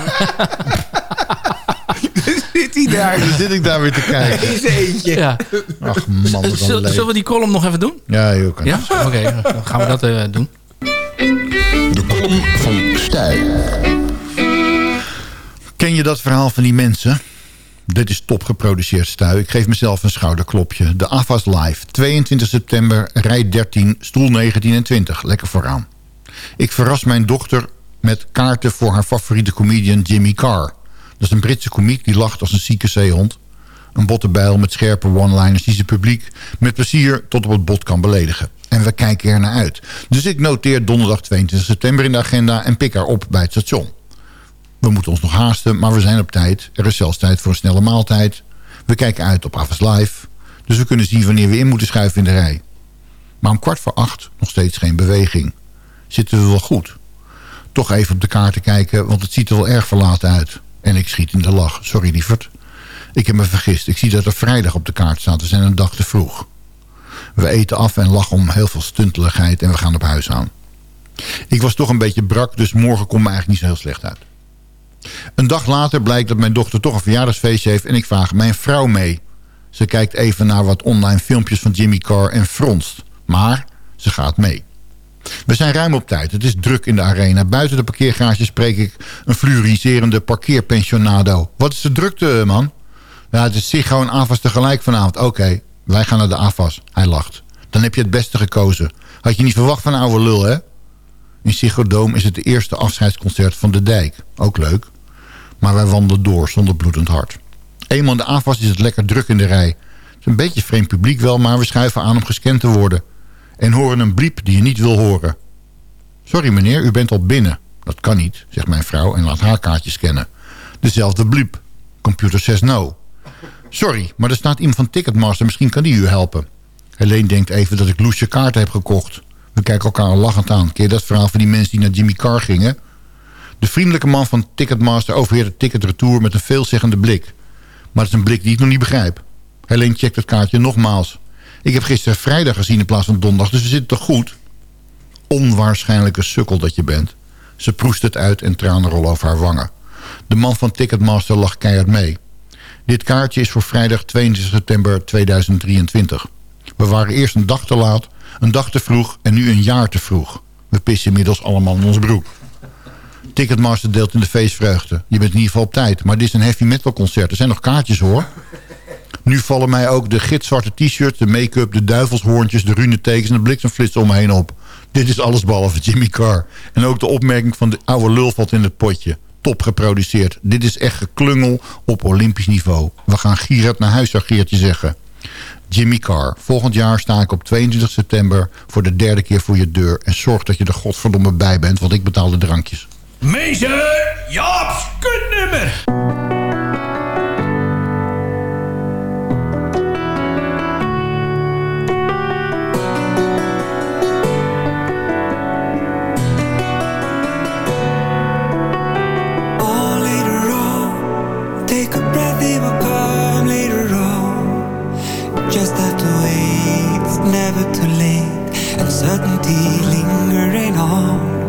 zit hij daar? Dan zit ik daar weer te kijken. Zijn eentje. Ja. Ach man, wat Zullen we die column nog even doen? Ja, heel kan. Ja? Oké, okay, dan gaan we dat uh, doen. De column van Stijl. Ken je dat verhaal van die mensen? Dit is top geproduceerd, Stuy. Ik geef mezelf een schouderklopje. De AFAS Live, 22 september, rij 13, stoel 19 en 20. Lekker vooraan. Ik verras mijn dochter met kaarten voor haar favoriete comedian Jimmy Carr. Dat is een Britse komiek die lacht als een zieke zeehond. Een bottenbijl met scherpe one-liners die zijn publiek met plezier tot op het bot kan beledigen. En we kijken er naar uit. Dus ik noteer donderdag 22 september in de agenda en pik haar op bij het station. We moeten ons nog haasten, maar we zijn op tijd. Er is zelfs tijd voor een snelle maaltijd. We kijken uit op Avas Live. Dus we kunnen zien wanneer we in moeten schuiven in de rij. Maar om kwart voor acht nog steeds geen beweging. Zitten we wel goed? Toch even op de kaart kijken, want het ziet er wel erg verlaten uit. En ik schiet in de lach. Sorry, lieverd. Ik heb me vergist. Ik zie dat er vrijdag op de kaart staat. We zijn een dag te vroeg. We eten af en lachen om heel veel stunteligheid en we gaan op huis aan. Ik was toch een beetje brak, dus morgen komt me eigenlijk niet zo heel slecht uit. Een dag later blijkt dat mijn dochter toch een verjaardagsfeestje heeft... en ik vraag mijn vrouw mee. Ze kijkt even naar wat online filmpjes van Jimmy Carr en fronst. Maar ze gaat mee. We zijn ruim op tijd. Het is druk in de arena. Buiten de parkeergarage spreek ik een fluoriserende parkeerpensionado. Wat is de drukte, man? Ja, het is Ziggo en AFAS tegelijk vanavond. Oké, wij gaan naar de AFAS. Hij lacht. Dan heb je het beste gekozen. Had je niet verwacht van een oude lul, hè? In Ziggo is het de eerste afscheidsconcert van de dijk. Ook leuk. Maar wij wandelen door zonder bloedend hart. Eenmaal de AFAS is het lekker druk in de rij. Het is een beetje vreemd publiek wel, maar we schuiven aan om gescand te worden. En horen een bliep die je niet wil horen. Sorry meneer, u bent al binnen. Dat kan niet, zegt mijn vrouw en laat haar kaartje scannen. Dezelfde bliep. Computer says no. Sorry, maar er staat iemand van Ticketmaster. Misschien kan die u helpen. Helene denkt even dat ik loesje kaarten heb gekocht. We kijken elkaar lachend aan. Je dat verhaal van die mensen die naar Jimmy Carr gingen? De vriendelijke man van Ticketmaster overheert het ticketretour met een veelzeggende blik. Maar het is een blik die ik nog niet begrijp. Helene checkt het kaartje nogmaals. Ik heb gisteren vrijdag gezien in plaats van donderdag, dus we zitten toch goed? Onwaarschijnlijke sukkel dat je bent. Ze proest het uit en tranen rollen over haar wangen. De man van Ticketmaster lacht keihard mee. Dit kaartje is voor vrijdag 22 september 2023. We waren eerst een dag te laat, een dag te vroeg en nu een jaar te vroeg. We pissen inmiddels allemaal in ons broek. Ticketmaster deelt in de feestvreugde. Je bent in ieder geval op tijd, maar dit is een heavy metal concert. Er zijn nog kaartjes hoor. Nu vallen mij ook de gitzwarte t-shirts, de make-up, de duivelshoorntjes, de runetekens en de bliksemflits om me heen op. Dit is alles behalve Jimmy Carr. En ook de opmerking van de oude lul valt in het potje. Top geproduceerd. Dit is echt geklungel op olympisch niveau. We gaan Gierat naar huis, zou zeggen. Jimmy Carr. Volgend jaar sta ik op 22 september voor de derde keer voor je deur. En zorg dat je er godverdomme bij bent, want ik betaal de drankjes. Meester Jaap's kutnummer. melden, lingering on.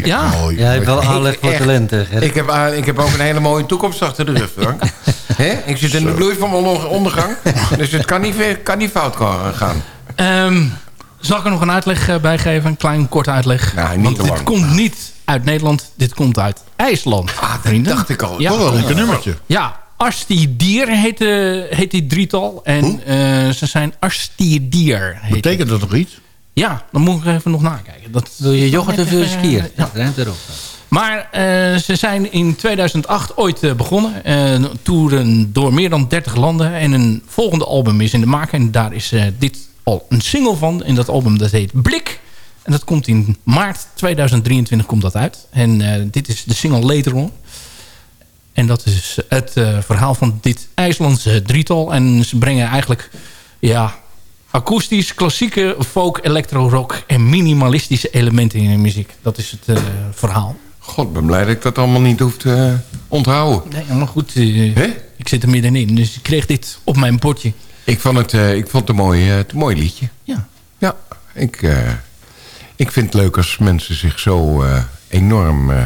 Mooi, mooi, Ja? mooi. Jij hebt wel aanleg voor talenten. Ik heb, ah, ik heb ook een hele mooie toekomst achter de rug, Frank. Hè? Ik zit in de bloei van mijn onder- ondergang. Dus het kan niet, ver- kan niet fout gaan-. Ehm, zal ik er nog een uitleg eh, bij geven? Een klein kort uitleg. Nou, niet Want te dit lang. komt niet uit Nederland. Dit komt uit IJsland. Ah, dat vrienden. dacht ik al. Ja. Dat was een lekker nummertje. Ja, Astidier heet, eh, heet die drietal. En eh, ze zijn Astidier. heet Betekent dat nog iets? Ja, dan moet ik even nog nakijken. Dat Wil je yoghurt of wil je skiën? Ja. Ruimt erop. Maar eh, ze zijn in 2008 ooit eh, begonnen. Eh toeren door meer dan 30 landen. En een volgende album is in de maak. En daar is eh, dit al een single van. En dat album dat heet Blik. En dat komt in maart 2023 komt dat uit. En eh, dit is de single Later On. En dat is het eh, verhaal van dit IJslandse drietal. En ze brengen eigenlijk... ja, akoestisch, klassieke folk, electro-rock... en minimalistische elementen in de muziek. Dat is het eh, verhaal. God, ben blij dat ik dat allemaal niet hoef te eh, onthouden. Nee, maar goed, eh, ik zit er middenin. Dus ik kreeg dit op mijn bordje. Ik vond het, eh, ik vond het een mooi, eh, een mooi liedje. Ja. Ja, ik, eh, ik vind het leuk als mensen zich zo eh, enorm eh,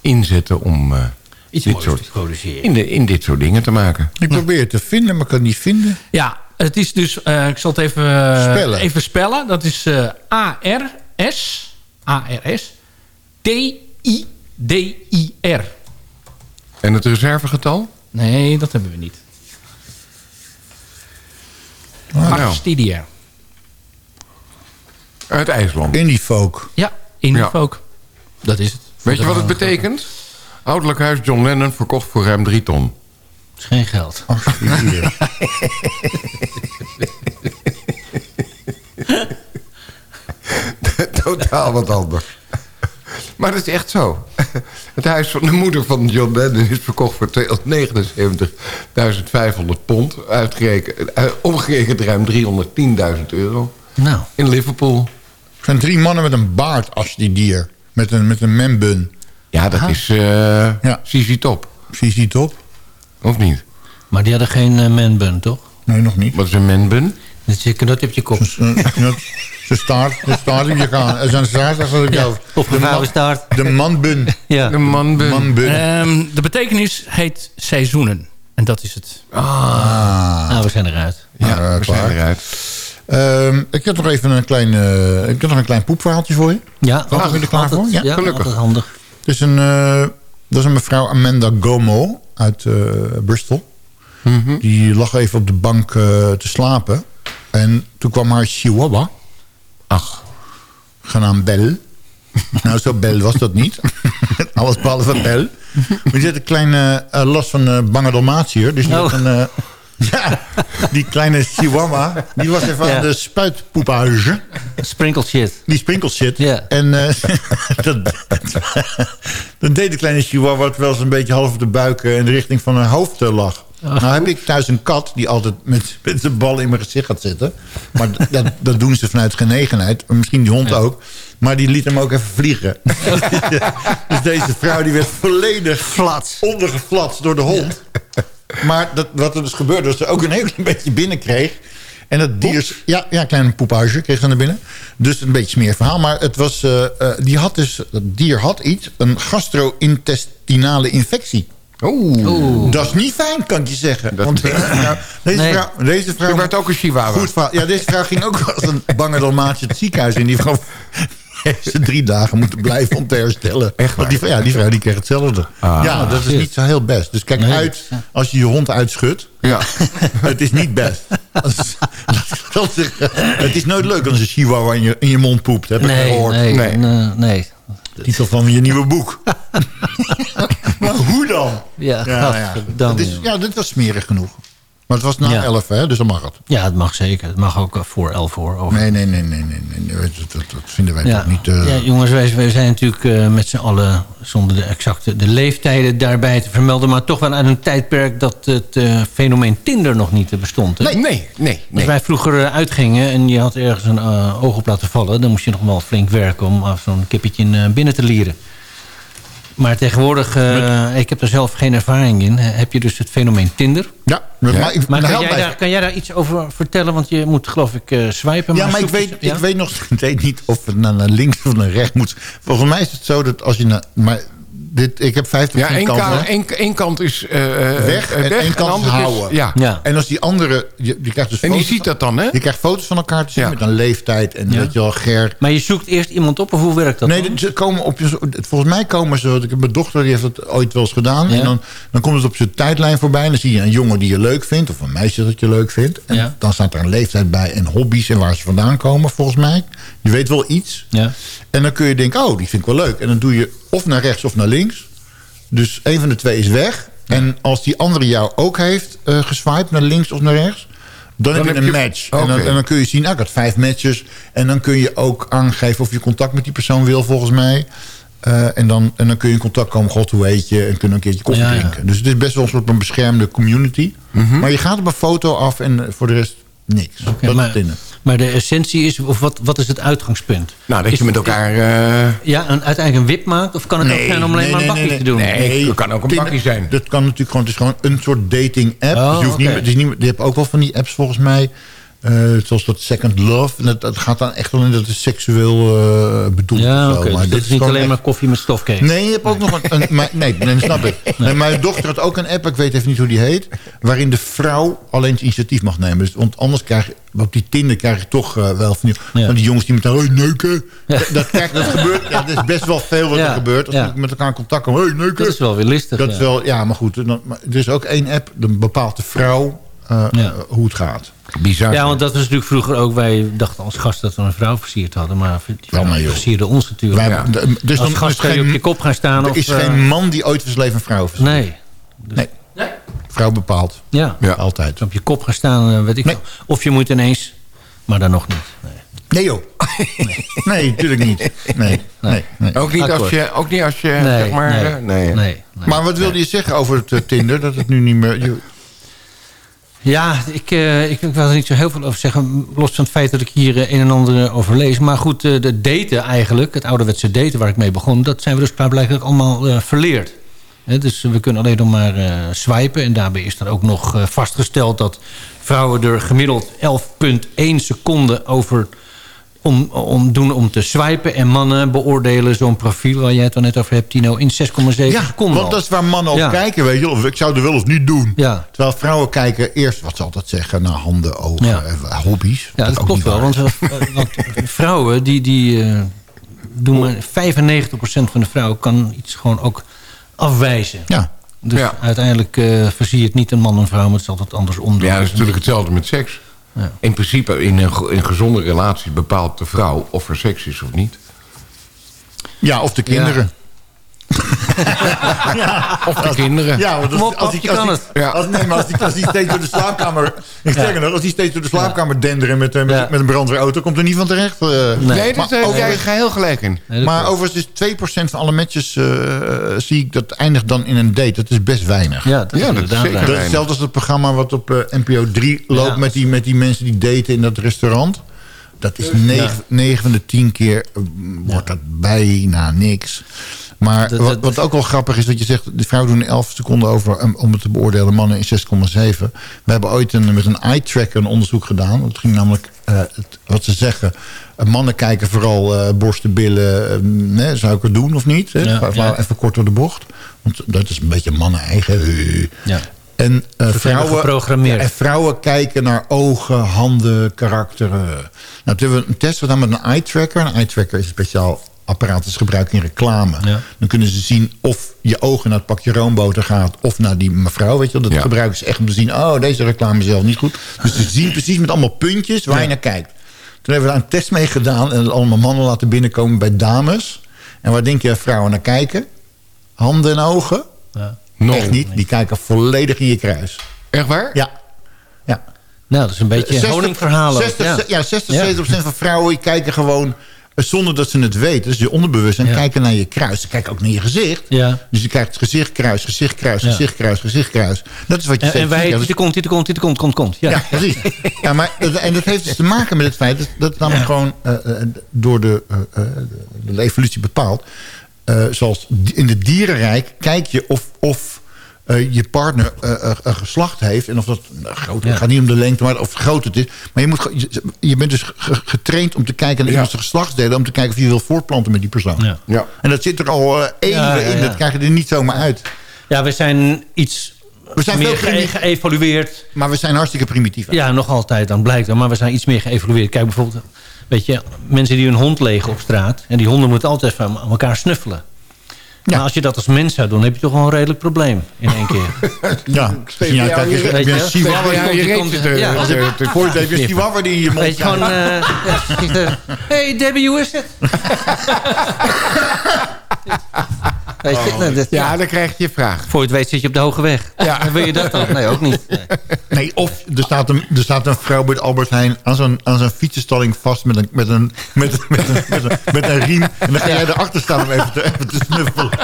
inzetten om eh, Iets dit soort, te produceren. in, de, in dit soort dingen te maken. Ik probeer het te vinden, maar ik kan het niet vinden. Ja, het is dus... eh, ik zal het even, Spellen. even spellen. Dat is eh A-R-S... A-R-S... D-I-D-I-R. En het reservegetal? Nee, dat hebben we niet. Nou, Arstidia. uit IJsland. Indie folk. Ja, in Ja. Dat is het. Weet je wat het betekent? Ouderlijk huis John Lennon verkocht voor ruim drie ton. Is geen geld. Totaal wat anders. Maar dat is echt zo. Het huis van de moeder van John Lennon is verkocht voor 279.500 pond. Uitgerekend, eh, omgerekend ruim 310.000 euro. Nou. In Liverpool. Er zijn drie mannen met een baard als die dier. Met een, met een membun. Ja, dat is uh, Ja. Sisi Top. Sisi Top? Of niet? Maar die hadden geen uh, manbun, toch? Nee, nog niet. Wat is een manbun? Dat zit knot op je kop. Ze staart, ze staart op je gaan. Er zijn staart achter op jou. Of De man- staart. De manbun. Ja. De manbun. Manbun. Ehm, de betekenis heet seizoenen. En dat is het. Ah. Nou, we zijn eruit. Ja, Ah, we zijn klaar. eruit. Ehm, ik heb nog even een klein, eh, ik heb nog een klein poepverhaaltje voor je. Ja, Zijn we er klaar altijd, voor? Ja, ja, gelukkig. handig. Het is een, eh, dat is een mevrouw Amanda Gomo uit eh, Bristol. Mhm. Die lag even op de bank eh, te slapen. En toen kwam haar chihuahua. Ach. Genaamd Bel. nou, zo Bel was dat niet. Alles behalve Bel. Maar die had een kleine eh, last van bange Dalmatiër. Dus die Oh. had een... ja, die kleine chihuahua. Die was even Ja. aan de spuitpoepage. Sprinkle shit. Die sprinkle shit. Ja. En eh, dat, dat deed de kleine chihuahua terwijl ze een beetje half op de buik eh, in de richting van haar hoofd eh, lag. Nou heb ik thuis een kat die altijd met, met zijn bal in mijn gezicht gaat zitten. Maar dat, dat doen ze vanuit genegenheid. Misschien die hond ook. Maar die liet hem ook even vliegen. dus deze vrouw die werd volledig Flats. ondergeflatst door de hond. Maar dat, wat er dus gebeurde, was ze ook een heel klein beetje binnenkreeg. En dat dier... Ja, ja, een klein poephuisje kreeg ze naar binnen. Dus een beetje smeer verhaal. Maar het was... eh, eh, die had dus, dat dier had iets. Een gastro-intestinale infectie. Oeh. Dat is niet fijn, kan ik je zeggen. Dat- Want deze vrouw... Deze Nee. vrouw, deze vrouw Er werd ook een chihuahua. Goed verhaal. Ja, deze vrouw ging ook als een bange dalmaatje het ziekenhuis in. Die vrouw ze drie dagen moeten blijven om te herstellen. Echt Want die, vrouw- ja, die vrouw die kreeg hetzelfde. Ah. ja, dat is niet zo heel best. Dus kijk Nee. uit als je je hond uitschudt. Ja. het is niet best. Het is nooit leuk als een chihuahua in je, in je mond poept. Heb ik Nee, gehoord. nee, Nee. nee. Titel van je nieuwe boek. maar hoe dan? Ja, Ja, ja. gadverdamme, Dat is, ja, dit was smerig genoeg. Maar het was na Ja. 11, hè, dus dan mag het. Ja, het mag zeker. Het mag ook voor elf voor. Over. Nee, nee, nee, nee, nee, nee. Dat, dat, dat vinden wij Ja. toch niet... eh, ja, jongens, wij, wij zijn natuurlijk eh, met z'n allen... zonder de exacte de leeftijden daarbij te vermelden... maar toch wel uit een tijdperk dat het eh, fenomeen Tinder nog niet bestond. Hè? Nee, nee, nee. Als nee. wij vroeger uitgingen en je had ergens een oog op laten vallen... dan moest je nog wel flink werken om af zo'n kippetje binnen te lieren. Maar tegenwoordig, eh, ik heb er zelf geen ervaring in... heb je dus het fenomeen Tinder. Ja, maar, maar, ik- Maar kan jij, daar, kan jij daar iets over vertellen? Want je moet geloof ik eh swipen. Ja, maar ik weet, ja? ik weet nog steeds niet of het naar, naar links of naar rechts moet. Volgens mij is het zo dat als je naar... Maar dit, ik heb 50% Ja, één, kans ka- hè? één, één kant is eh, weg eh, en één de kant houden. ja. Ja. En als die andere... Je, je krijgt dus En die foto's ziet dat dan, hè? Je krijgt foto's van elkaar te zien Ja. met een leeftijd en Ja. weet je wel, Ger. Maar je zoekt eerst iemand op of hoe werkt dat Nee, dan? ze komen op je, volgens mij komen ze... Ik heb mijn dochter die heeft dat ooit wel eens gedaan. Ja. En dan, dan komt het op zijn tijdlijn voorbij. En dan zie je een jongen die je leuk vindt. Of een meisje dat je leuk vindt. En Ja. dan staat er een leeftijd bij en hobby's en waar ze vandaan komen, volgens mij. Je weet wel iets. Ja. En dan kun je denken, oh, die vind ik wel leuk. En dan doe je of naar rechts of naar links. Dus een van de twee is weg. En als die andere jou ook heeft eh geswiped naar links of naar rechts... dan, heb je heb een je- match. En, dan, en dan kun je zien, nou, ik had vijf matches. En dan kun je ook aangeven of je contact met die persoon wil, volgens mij. Eh, en, dan, en dan kun je in contact komen, god, hoe heet je? En kunnen een keertje koffie Ja, ja. drinken. Dus het is best wel een soort van beschermde community. Mhm. Maar je gaat op een foto af en eh, voor de rest niks. dat is maar, Tinder. Maar de essentie is, of wat, wat is het uitgangspunt? Nou, dat Is- je met elkaar... eh, Ja, een, uiteindelijk een wip maakt? Of kan het ook zijn om alleen maar een bakje te doen? Nee, het kan ook een bakkie zijn. Dat kan natuurlijk gewoon, het is gewoon een soort dating app. Oh, dus je, hoeft niet, oké. het is niet, je hebt ook wel van die apps volgens mij. Eh, zoals dat Second Love. En dat, dat gaat dan echt wel in dat het seksueel eh bedoeld Ja. Dus dit is niet alleen echt- maar koffie met stofcake. Nee, je hebt ook nog een... een maar- nee, nee, snap ik. Nee, mijn dochter had ook een app, ik weet even niet hoe die heet... waarin de vrouw alleen het initiatief mag nemen. Dus, want anders krijg je... Op die Tinder krijg je toch eh, wel van die, Ja. van die jongens die met elkaar... Hey, neuken! Dat, dat, krijg- dat gebeurt... Ja, dat is best wel veel wat er gebeurt. Als je met elkaar in contact komt. Hey, neuken! Dat is wel weer listig. Dat ja. is wel, ja, maar goed. Dan, maar er is ook één app, dan bepaalt de vrouw eh, Ja. hoe het gaat. bizar. Ja, want dat was natuurlijk vroeger ook... Wij dachten als gast dat we een vrouw versierd hadden. Maar die vrouw versierde ons natuurlijk. Wij, Ja. d- er is als dan- gast is kan je op je geen, kop gaan staan. er of, is eh, geen man die ooit versleven een vrouw heeft. Nee. Nee. Vrouw bepaalt. Ja. Ja. Altijd. Op je kop gaan staan, eh, weet ik Nee. veel. Of je moet ineens... Maar dan nog niet. Nee. Nee joh. Nee, natuurlijk niet. Nee, nee, nee. Ook niet als je, ook niet als je Nee, zeg maar... nee, eh, nee. nee, nee. Maar wat wilde je zeggen over het Tinder? Dat het nu niet meer... Ja, ik, eh, ik, ik wil er niet zo heel veel over zeggen. Los van het feit dat ik hier eh, een en ander over lees. Maar goed, eh, de daten eigenlijk, het ouderwetse daten waar ik mee begon... dat zijn we dus klaarblijkelijk allemaal eh, verleerd. Dus we kunnen alleen nog maar eh, swipen. En daarbij is dan ook nog eh, vastgesteld dat vrouwen er gemiddeld 11,1 seconden over om, om doen om te swipen. En mannen beoordelen zo'n profiel waar jij het al net over hebt, Tino, in 6,7 Ja, seconden. want al. dat is waar mannen op Ja. kijken, weet je. Of ik zou er wel of niet doen. Ja. Terwijl vrouwen kijken eerst, wat zal dat zeggen, naar handen, ogen, Ja. eh, hobby's. Ja, dat klopt wel. Want, eh, want vrouwen, die, die eh, doen maar 95% van de vrouwen kan iets gewoon ook afwijzen. Ja. Dus Ja. uiteindelijk eh verzie je het niet een man en vrouw, maar het is altijd andersom. Ja, dat is natuurlijk hetzelfde met seks. Ja. In principe, in een, in een gezonde relatie bepaalt de vrouw of er seks is of niet. Ja, of de kinderen. Of de kinderen. Ja, want als, Kom op, als, die, als, kan die- het. Ja. als, nee, maar als die, als die steeds door de slaapkamer... Ik zeg nog, als die steeds door de slaapkamer denderen met, eh, met, Ja. met een brandweerauto... komt er niet van terecht. eh. Nee, Maar daar heb jij geheel gelijk in. Nee, Maar klopt. overigens is 2% van alle matches eh, zie ik dat eindigt dan in een date. Dat is best weinig. Ja, dat is Ja, dat is zeker. Dat is hetzelfde als het programma wat op NPO 3 loopt... Ja. met, die, met die mensen die daten in dat restaurant. Dat is 9 van de 10 keer wordt dat bijna niks. Maar Dat- wat, dat- wat ook wel grappig is, wat je zegt... de vrouwen doen 11 seconden over um, om het te beoordelen. Mannen in 6,7. We hebben ooit een, met een eye-tracker een onderzoek gedaan. Het ging namelijk, eh, het- wat ze zeggen... eh, mannen kijken vooral eh, borsten, billen. nee, zou ik het doen of niet? Hè? Ja, Even- ja. Even kort door de bocht. Want dat is een beetje mannen eigen. Ja. En, vrouwen, en vrouwen kijken naar ogen, handen, karakteren. Nou, toen hebben we een test gedaan met een eye-tracker. Een eye-tracker is een speciaal is gebruikt in reclame. Ja. Dan kunnen ze zien of je ogen naar het pakje roomboter gaat... of naar die mevrouw, weet je wel. Dat Ja. gebruiken ze echt om te zien... oh, deze reclame is zelf niet goed. Dus ze zien precies met allemaal puntjes waar je naar kijkt. Toen hebben we daar een test mee gedaan... en allemaal mannen laten binnenkomen bij dames. En waar denk je dat vrouwen naar kijken? Handen en ogen? Ja. No. Echt niet. Die kijken volledig in je kruis. Echt waar? Ja. ja. Nou, dat is een beetje 60 honingverhalen. 60, ja. ja. 60, Ja. 70 procent van vrouwen die kijken gewoon... eh, zonder dat ze het weten, dus je onderbewustzijn... Ja. kijken naar je kruis. Ze kijken ook naar je gezicht. Ja. Dus je kijkt gezicht, kruis, gezicht, kruis, gezicht, kruis, gezicht, kruis. Dat is wat je En, steeds en wij, tieten komt, tieten komt, tieten komt, komt, komt. Ja. ja, precies. Ja, maar, en dat heeft dus te maken met het feit... dat, dat namelijk gewoon eh, eh, door de, de evolutie bepaald... zoals in het dierenrijk... kijk je of, of eh, je partner eh, eh, een geslacht heeft. En of dat nou, groot, het gaat niet om de lengte, maar of groot het is. Maar je, moet, je, je bent dus ge- getraind om te kijken naar iemands geslachtsdelen... om te kijken of je wil voortplanten met die persoon. Ja. Ja. En dat zit er al eeuwen Ja, ja, in. Dat krijg je er niet zomaar uit. Ja, we zijn iets We zijn meer veel ge- primi- geëvolueerd. Maar we zijn hartstikke primitief. Ja, nog altijd, dan blijkt dan. Maar we zijn iets meer geëvolueerd. Kijk bijvoorbeeld, weet je, mensen die hun hond legen op straat... en die honden moeten altijd even aan elkaar snuffelen. Maar als je dat als mens zou doen, heb je toch wel een redelijk probleem in één keer. Ja, ja, kijk, heb je een chihuahua Ja, je reet zit er- Ja, als je het heb je een sniffen. chihuahua die in je mond Weet je, gewoon... eh, ja, hey Debbie, hoe is het? Weet je, nou, dat- Ja, dan krijg je je vraag. Voor je het weet zit je op de hoge weg. Ja. Wil je dat dan? Nee, ook niet. Nee. Nee, of er staat een, er staat een vrouw bij de Albert Heijn aan zo'n aan zo'n fietsenstalling vast met een, met, een, met, met, een, met, een, met een riem. En dan ga jij erachter staan om even te, even te snuffelen.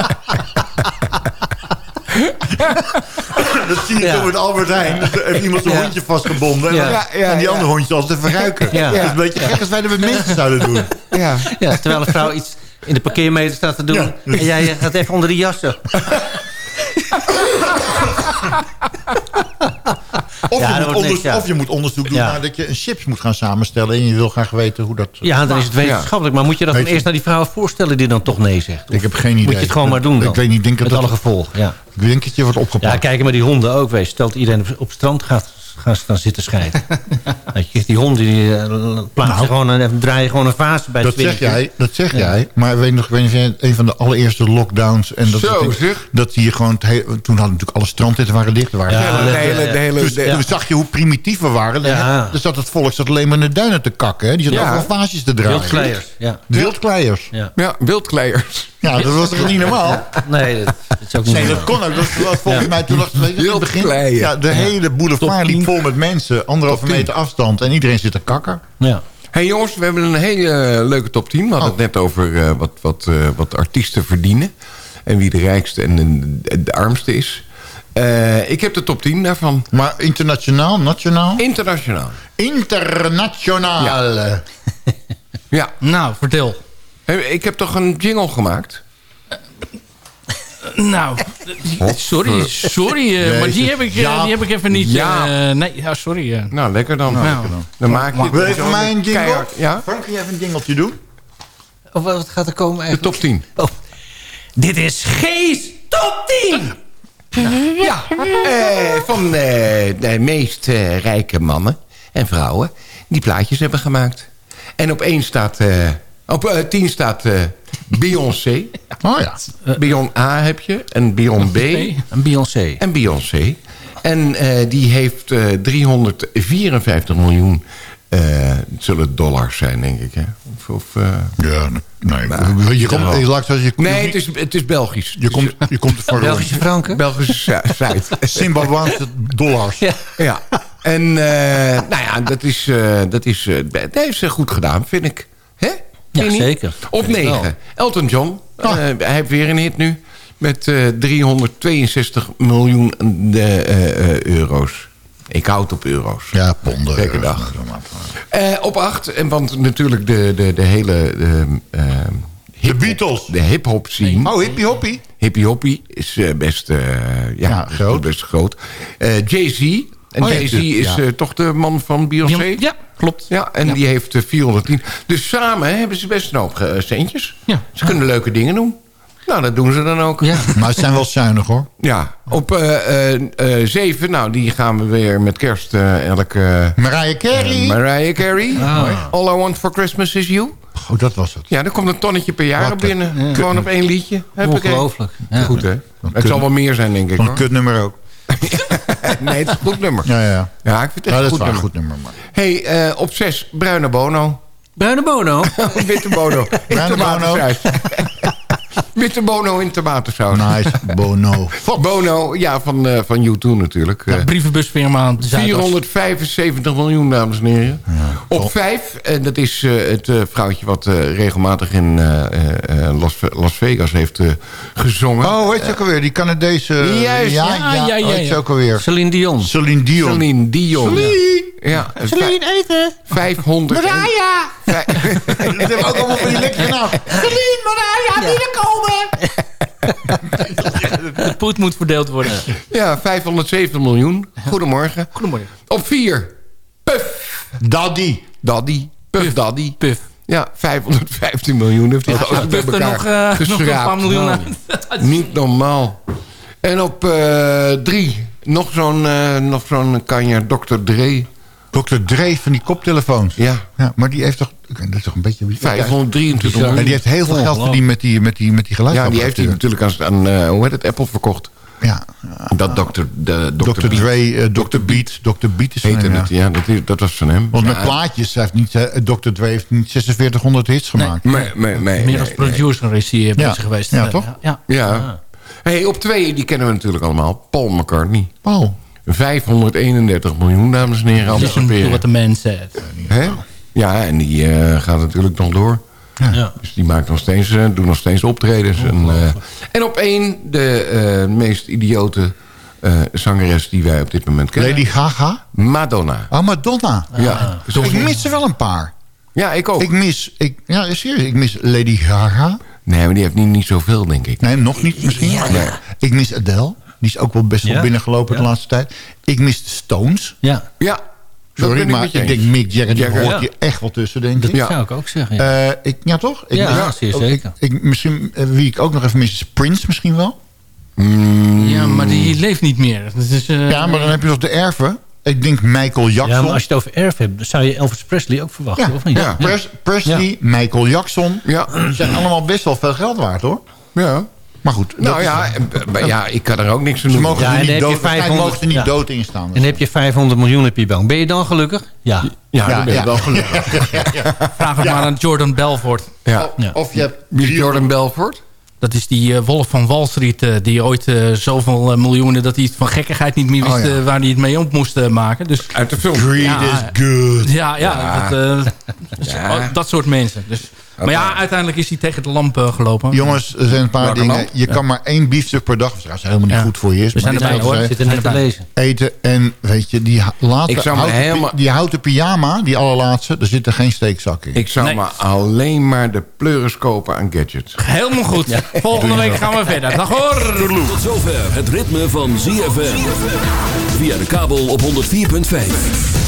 dat zie je Ja. zo bij de Albert Heijn. Heeft iemand zijn Ja. hondje vastgebonden. En, Ja. dan- Ja, ja, en die ja. andere hondjes altijd even ruiken. Ja. Dat is een beetje gek als wij dat met mensen zouden doen. Ja. Ja, terwijl een vrouw iets in de parkeermeter staat te doen. Ja. En jij gaat even onder die jassen. Of, Ja, je, moet niks, ja. of je moet onderzoek doen Ja. naar dat je een chips moet gaan samenstellen. En je wil graag weten hoe dat... Ja, dan is het wetenschappelijk. Maar moet je dat Weet dan eerst naar die vrouw voorstellen die dan toch nee zegt? Ik heb geen idee. Moet je het gewoon maar doen dan? Ik weet niet, denk dat Met alle dat, gevolgen, ja. ik denk dat je wordt opgepakt. Ja, kijk maar die honden ook. Wees. Stelt iedereen op, op het strand gaat gaan staan zitten scheiden. Die honden die eh, plaatsen Nou. gewoon en draaien gewoon een fase bij Dat het zeg jij, dat zeg Ja. jij. Maar weet nog, weet je, nog, een van de allereerste lockdowns. En dat, Zo, dat, zeg. dat hier gewoon, het hele- toen hadden natuurlijk alle strandtenten waren dicht. Waren Ja, de hele, de hele, dus de- toen zag je hoe primitief we waren. Ja. Er zat het volk zat alleen maar in de duinen te kakken. Hè. Die zaten Ja. overal vaasjes te draaien. Wildkleiers, ja. Wildkleiers. ja. ja, wildkleiers. Ja, dat was toch niet normaal? Nee, dat, dat is ook niet Nee, dat kon ook. Dat was volgens Ja. mij toen was het begin. Ja, de hele boulevard liep vol met mensen. Anderhalve meter afstand. En iedereen zit te kakken. Ja. hey jongens, we hebben een hele leuke top 10. We hadden het net over eh, wat, wat, eh, wat artiesten verdienen. En wie de rijkste en de, de armste is. Eh, ik heb de top 10 daarvan. Maar internationaal, nationaal? Internationaal. Internationaal. Ja. Nou, vertel. Hey, Ik heb toch een jingle gemaakt? Nou, sorry, sorry. eh, maar die heb, ik, eh, Ja. die heb ik even niet... Ja. eh, nee, ja, sorry. Nou, lekker dan. Nou, Dan maak je het Wil je voor mij een jingle? keihard. Ja, Frank, kun je even een jingeltje doen? Of wat gaat er komen de eigenlijk? top 10. Oh. Dit is Gees Top 10! Ja, eh, van eh, de meest eh, rijke mannen en vrouwen die plaatjes hebben gemaakt. En op één staat, eh, op eh, tien staat eh, Beyoncé. Oh ja. Bion A heb je en Bion B Een Beyoncé. en Beyoncé. En eh, die heeft eh 354 miljoen, eh, het zullen dollars zijn denk ik. Hè? Of, of, eh, Ja, nee. Nou, je komt, je laat je, nee, het is, het is Belgisch. je komt, je komt voor Belgische franken? Belgische site. Zimbabweanse dollars. Ja. Ja, en eh, nou ja, dat, is, eh, dat, is, eh, dat heeft ze goed gedaan, vind ik. Hè? Ja, zeker. Op Vind ik wel. 9. Elton John. Ah. Eh, hij heeft weer een hit nu. Met eh 362 miljoen eh, eh, euro's. Ik houd op euro's. Ja, ponden. Gekke dag. Eh, op 8. En want natuurlijk de, de, de hele... eh, eh, hip-hop- Beatles. De hip-hop scene. Oh, hippie hoppie. Hippie Hoppie is eh, best, eh, ja, Ja, is groot. best groot. Eh, Jay-Z. En Oh, ja, Jay-Z is ja. eh, toch de man van Beyoncé? Ja, klopt. Ja, en die heeft eh, 410. Dus samen hebben ze best een hoop eh, centjes. Ja. Ze kunnen leuke dingen doen. Nou, dat doen ze dan ook. Ja. Maar het zijn wel zuinig hoor. Ja, op eh, eh, eh, 7, nou, die gaan we weer met kerst eh elke... Mariah Carey. Mariah Carey. Ah. All I Want For Christmas Is You. oh, dat was het. Ja, er komt een tonnetje per jaar Wat op binnen. Gewoon op één liedje. Ongelooflijk. Ja. Goed, hè? Het zal wel meer zijn, denk ik, Van een kutnummer ook. Nee, het is een goed nummer. Ja, ja. Ja, ik vind het echt een goed nummer. Goed nummer. Maar. hey, eh, op 6, Bruine Bono. Bruine Bono. Witte Bono. In Bruine Bono. Witte Bono in tomatensaus. Nice. Bono. Bono, ja, van, eh van U2 natuurlijk. Ja, brievenbusfirma Zuidas. 475 miljoen, dames en heren. Op 5, en dat is eh, het eh, vrouwtje wat eh, regelmatig in eh, eh, eh, Las, Las Vegas heeft eh, gezongen. Oh, weet je ook alweer? Die Canadese... Juist. Ja, Ja, ja, ja, ja, Weet je ja. ook alweer? Celine Dion. Celine Dion. Celine Dion. Celine. Ja, Celine, eten! 500... Mariah! Dat hebben ook allemaal van die lekkere naam. Celine, Mariah, binnenkomen! De poet moet verdeeld worden. Ja, 570 miljoen. Goedemorgen. Goedemorgen. Op 4. Puff. Daddy. Daddy. Puff Daddy. Puff. Ja, 515 miljoen heeft hij Ja, gozer bij er elkaar nog, eh, nog een paar miljoen Nou, Niet normaal. En op 3. nog zo'n eh, nog zo'n kanjer, Dr. Dre. Dr. Dre van die koptelefoons. Ja. ja maar die heeft toch... Dat is toch een beetje... 523 miljoen. Ja, die heeft heel veel geld verdiend met die, met die, met die Ja, die heeft hij natuurlijk aan, aan eh, hoe heet het, Apple verkocht. Ja. Dat Dr. De, Dr. Dr. Beat. Dre, eh, Dr. Beat. Dr. Beat is van Heette hem, het, ja, dat, is- dat was van hem. Want met Ja. plaatjes, heeft niet, eh, Dr. Dre heeft niet 4600 hits gemaakt. Nee, nee, nee. Meer als nee, producer is hij eh, Ja. bezig geweest. Ja, Eh, toch? Ja. Ja. Hey, op twee, die kennen we natuurlijk allemaal. Paul McCartney. Paul. 531 miljoen, dames en heren. Anticiperen. what the man said. Hè? Ja, en die eh, gaat natuurlijk nog door. Ja. Dus die maakt nog steeds, eh, doet nog steeds optredens. En, eh, en op één, de eh, meest idiote eh, zangeres die wij op dit moment kennen. Lady Gaga. Madonna. Oh, Madonna. Ja. ik mis er wel een paar. Ja, ik ook. Ik mis, ik, ja, serieus, ik mis Lady Gaga. Nee, maar die heeft niet, niet zoveel, denk ik. Nee, nog niet misschien. Nee. Ik mis Adele. Die is ook wel best wel Ja. binnengelopen de laatste tijd. Ik mis de Stones. Ja, Ja, dat Sorry, ik maar je ik denk Mick Jagger, die Jagger. hoort Ja. hier echt wel tussen, denk ik. Ja. zou ik ook zeggen. Ja. Eh, ik, ja, toch? Ik, Ja, mis- zeer ook- zeker. Ik, ik, misschien, eh, wie ik ook nog even mis is Prince misschien wel. Ja, maar die leeft niet meer. Dat is, eh, Ja, maar dan heb je nog de erven. Ik denk Michael Jackson. ja, maar als je het over erf hebt, dan zou je Elvis Presley ook verwachten, Ja, of niet? ja. Pres- Presley, Michael Jackson. Ja. zijn allemaal best wel veel geld waard, hoor. ja. Maar goed. dat Nou ja, eh, ja, ik kan er ook niks aan Ze doen. mogen Ja, er niet dood, 500 mogen er niet ja. dood in staan. En heb je 500 miljoen heb je bang. Ben je dan gelukkig? Ja. Ja, Ja, dan ben je ja. wel gelukkig. Vraag het maar aan Jordan Belfort. Ja. Ja. Of je hebt... Jordan Belfort? Dat is die eh, wolf van Wall Street. eh, die ooit eh, zoveel miljoenen... dat hij het van gekkigheid niet meer wist Oh, ja. eh, waar hij het mee op moest maken. Dus Uit de film. Greed Ja. is good. ja, ja, Dat, Ja. oh, dat soort mensen. Dus, maar ja, uiteindelijk is hij tegen de lamp eh, gelopen. Jongens, er zijn een paar Welke dingen. lamp? Je kan maar één biefstuk per dag... Dat is helemaal niet Ja. goed voor je is. We zijn erbij, hoor. is, Ik zit er net te lezen. Eten en weet je, die me houten, helemaal- die houten pyjama, die allerlaatste, daar zit er geen steekzak in. Ik zou Nee. maar alleen maar de pleuris kopen aan gadgets. Helemaal goed. Volgende week gaan we verder. Dag hoor. Tot zover het ritme van ZFM. Via de kabel op 104.5.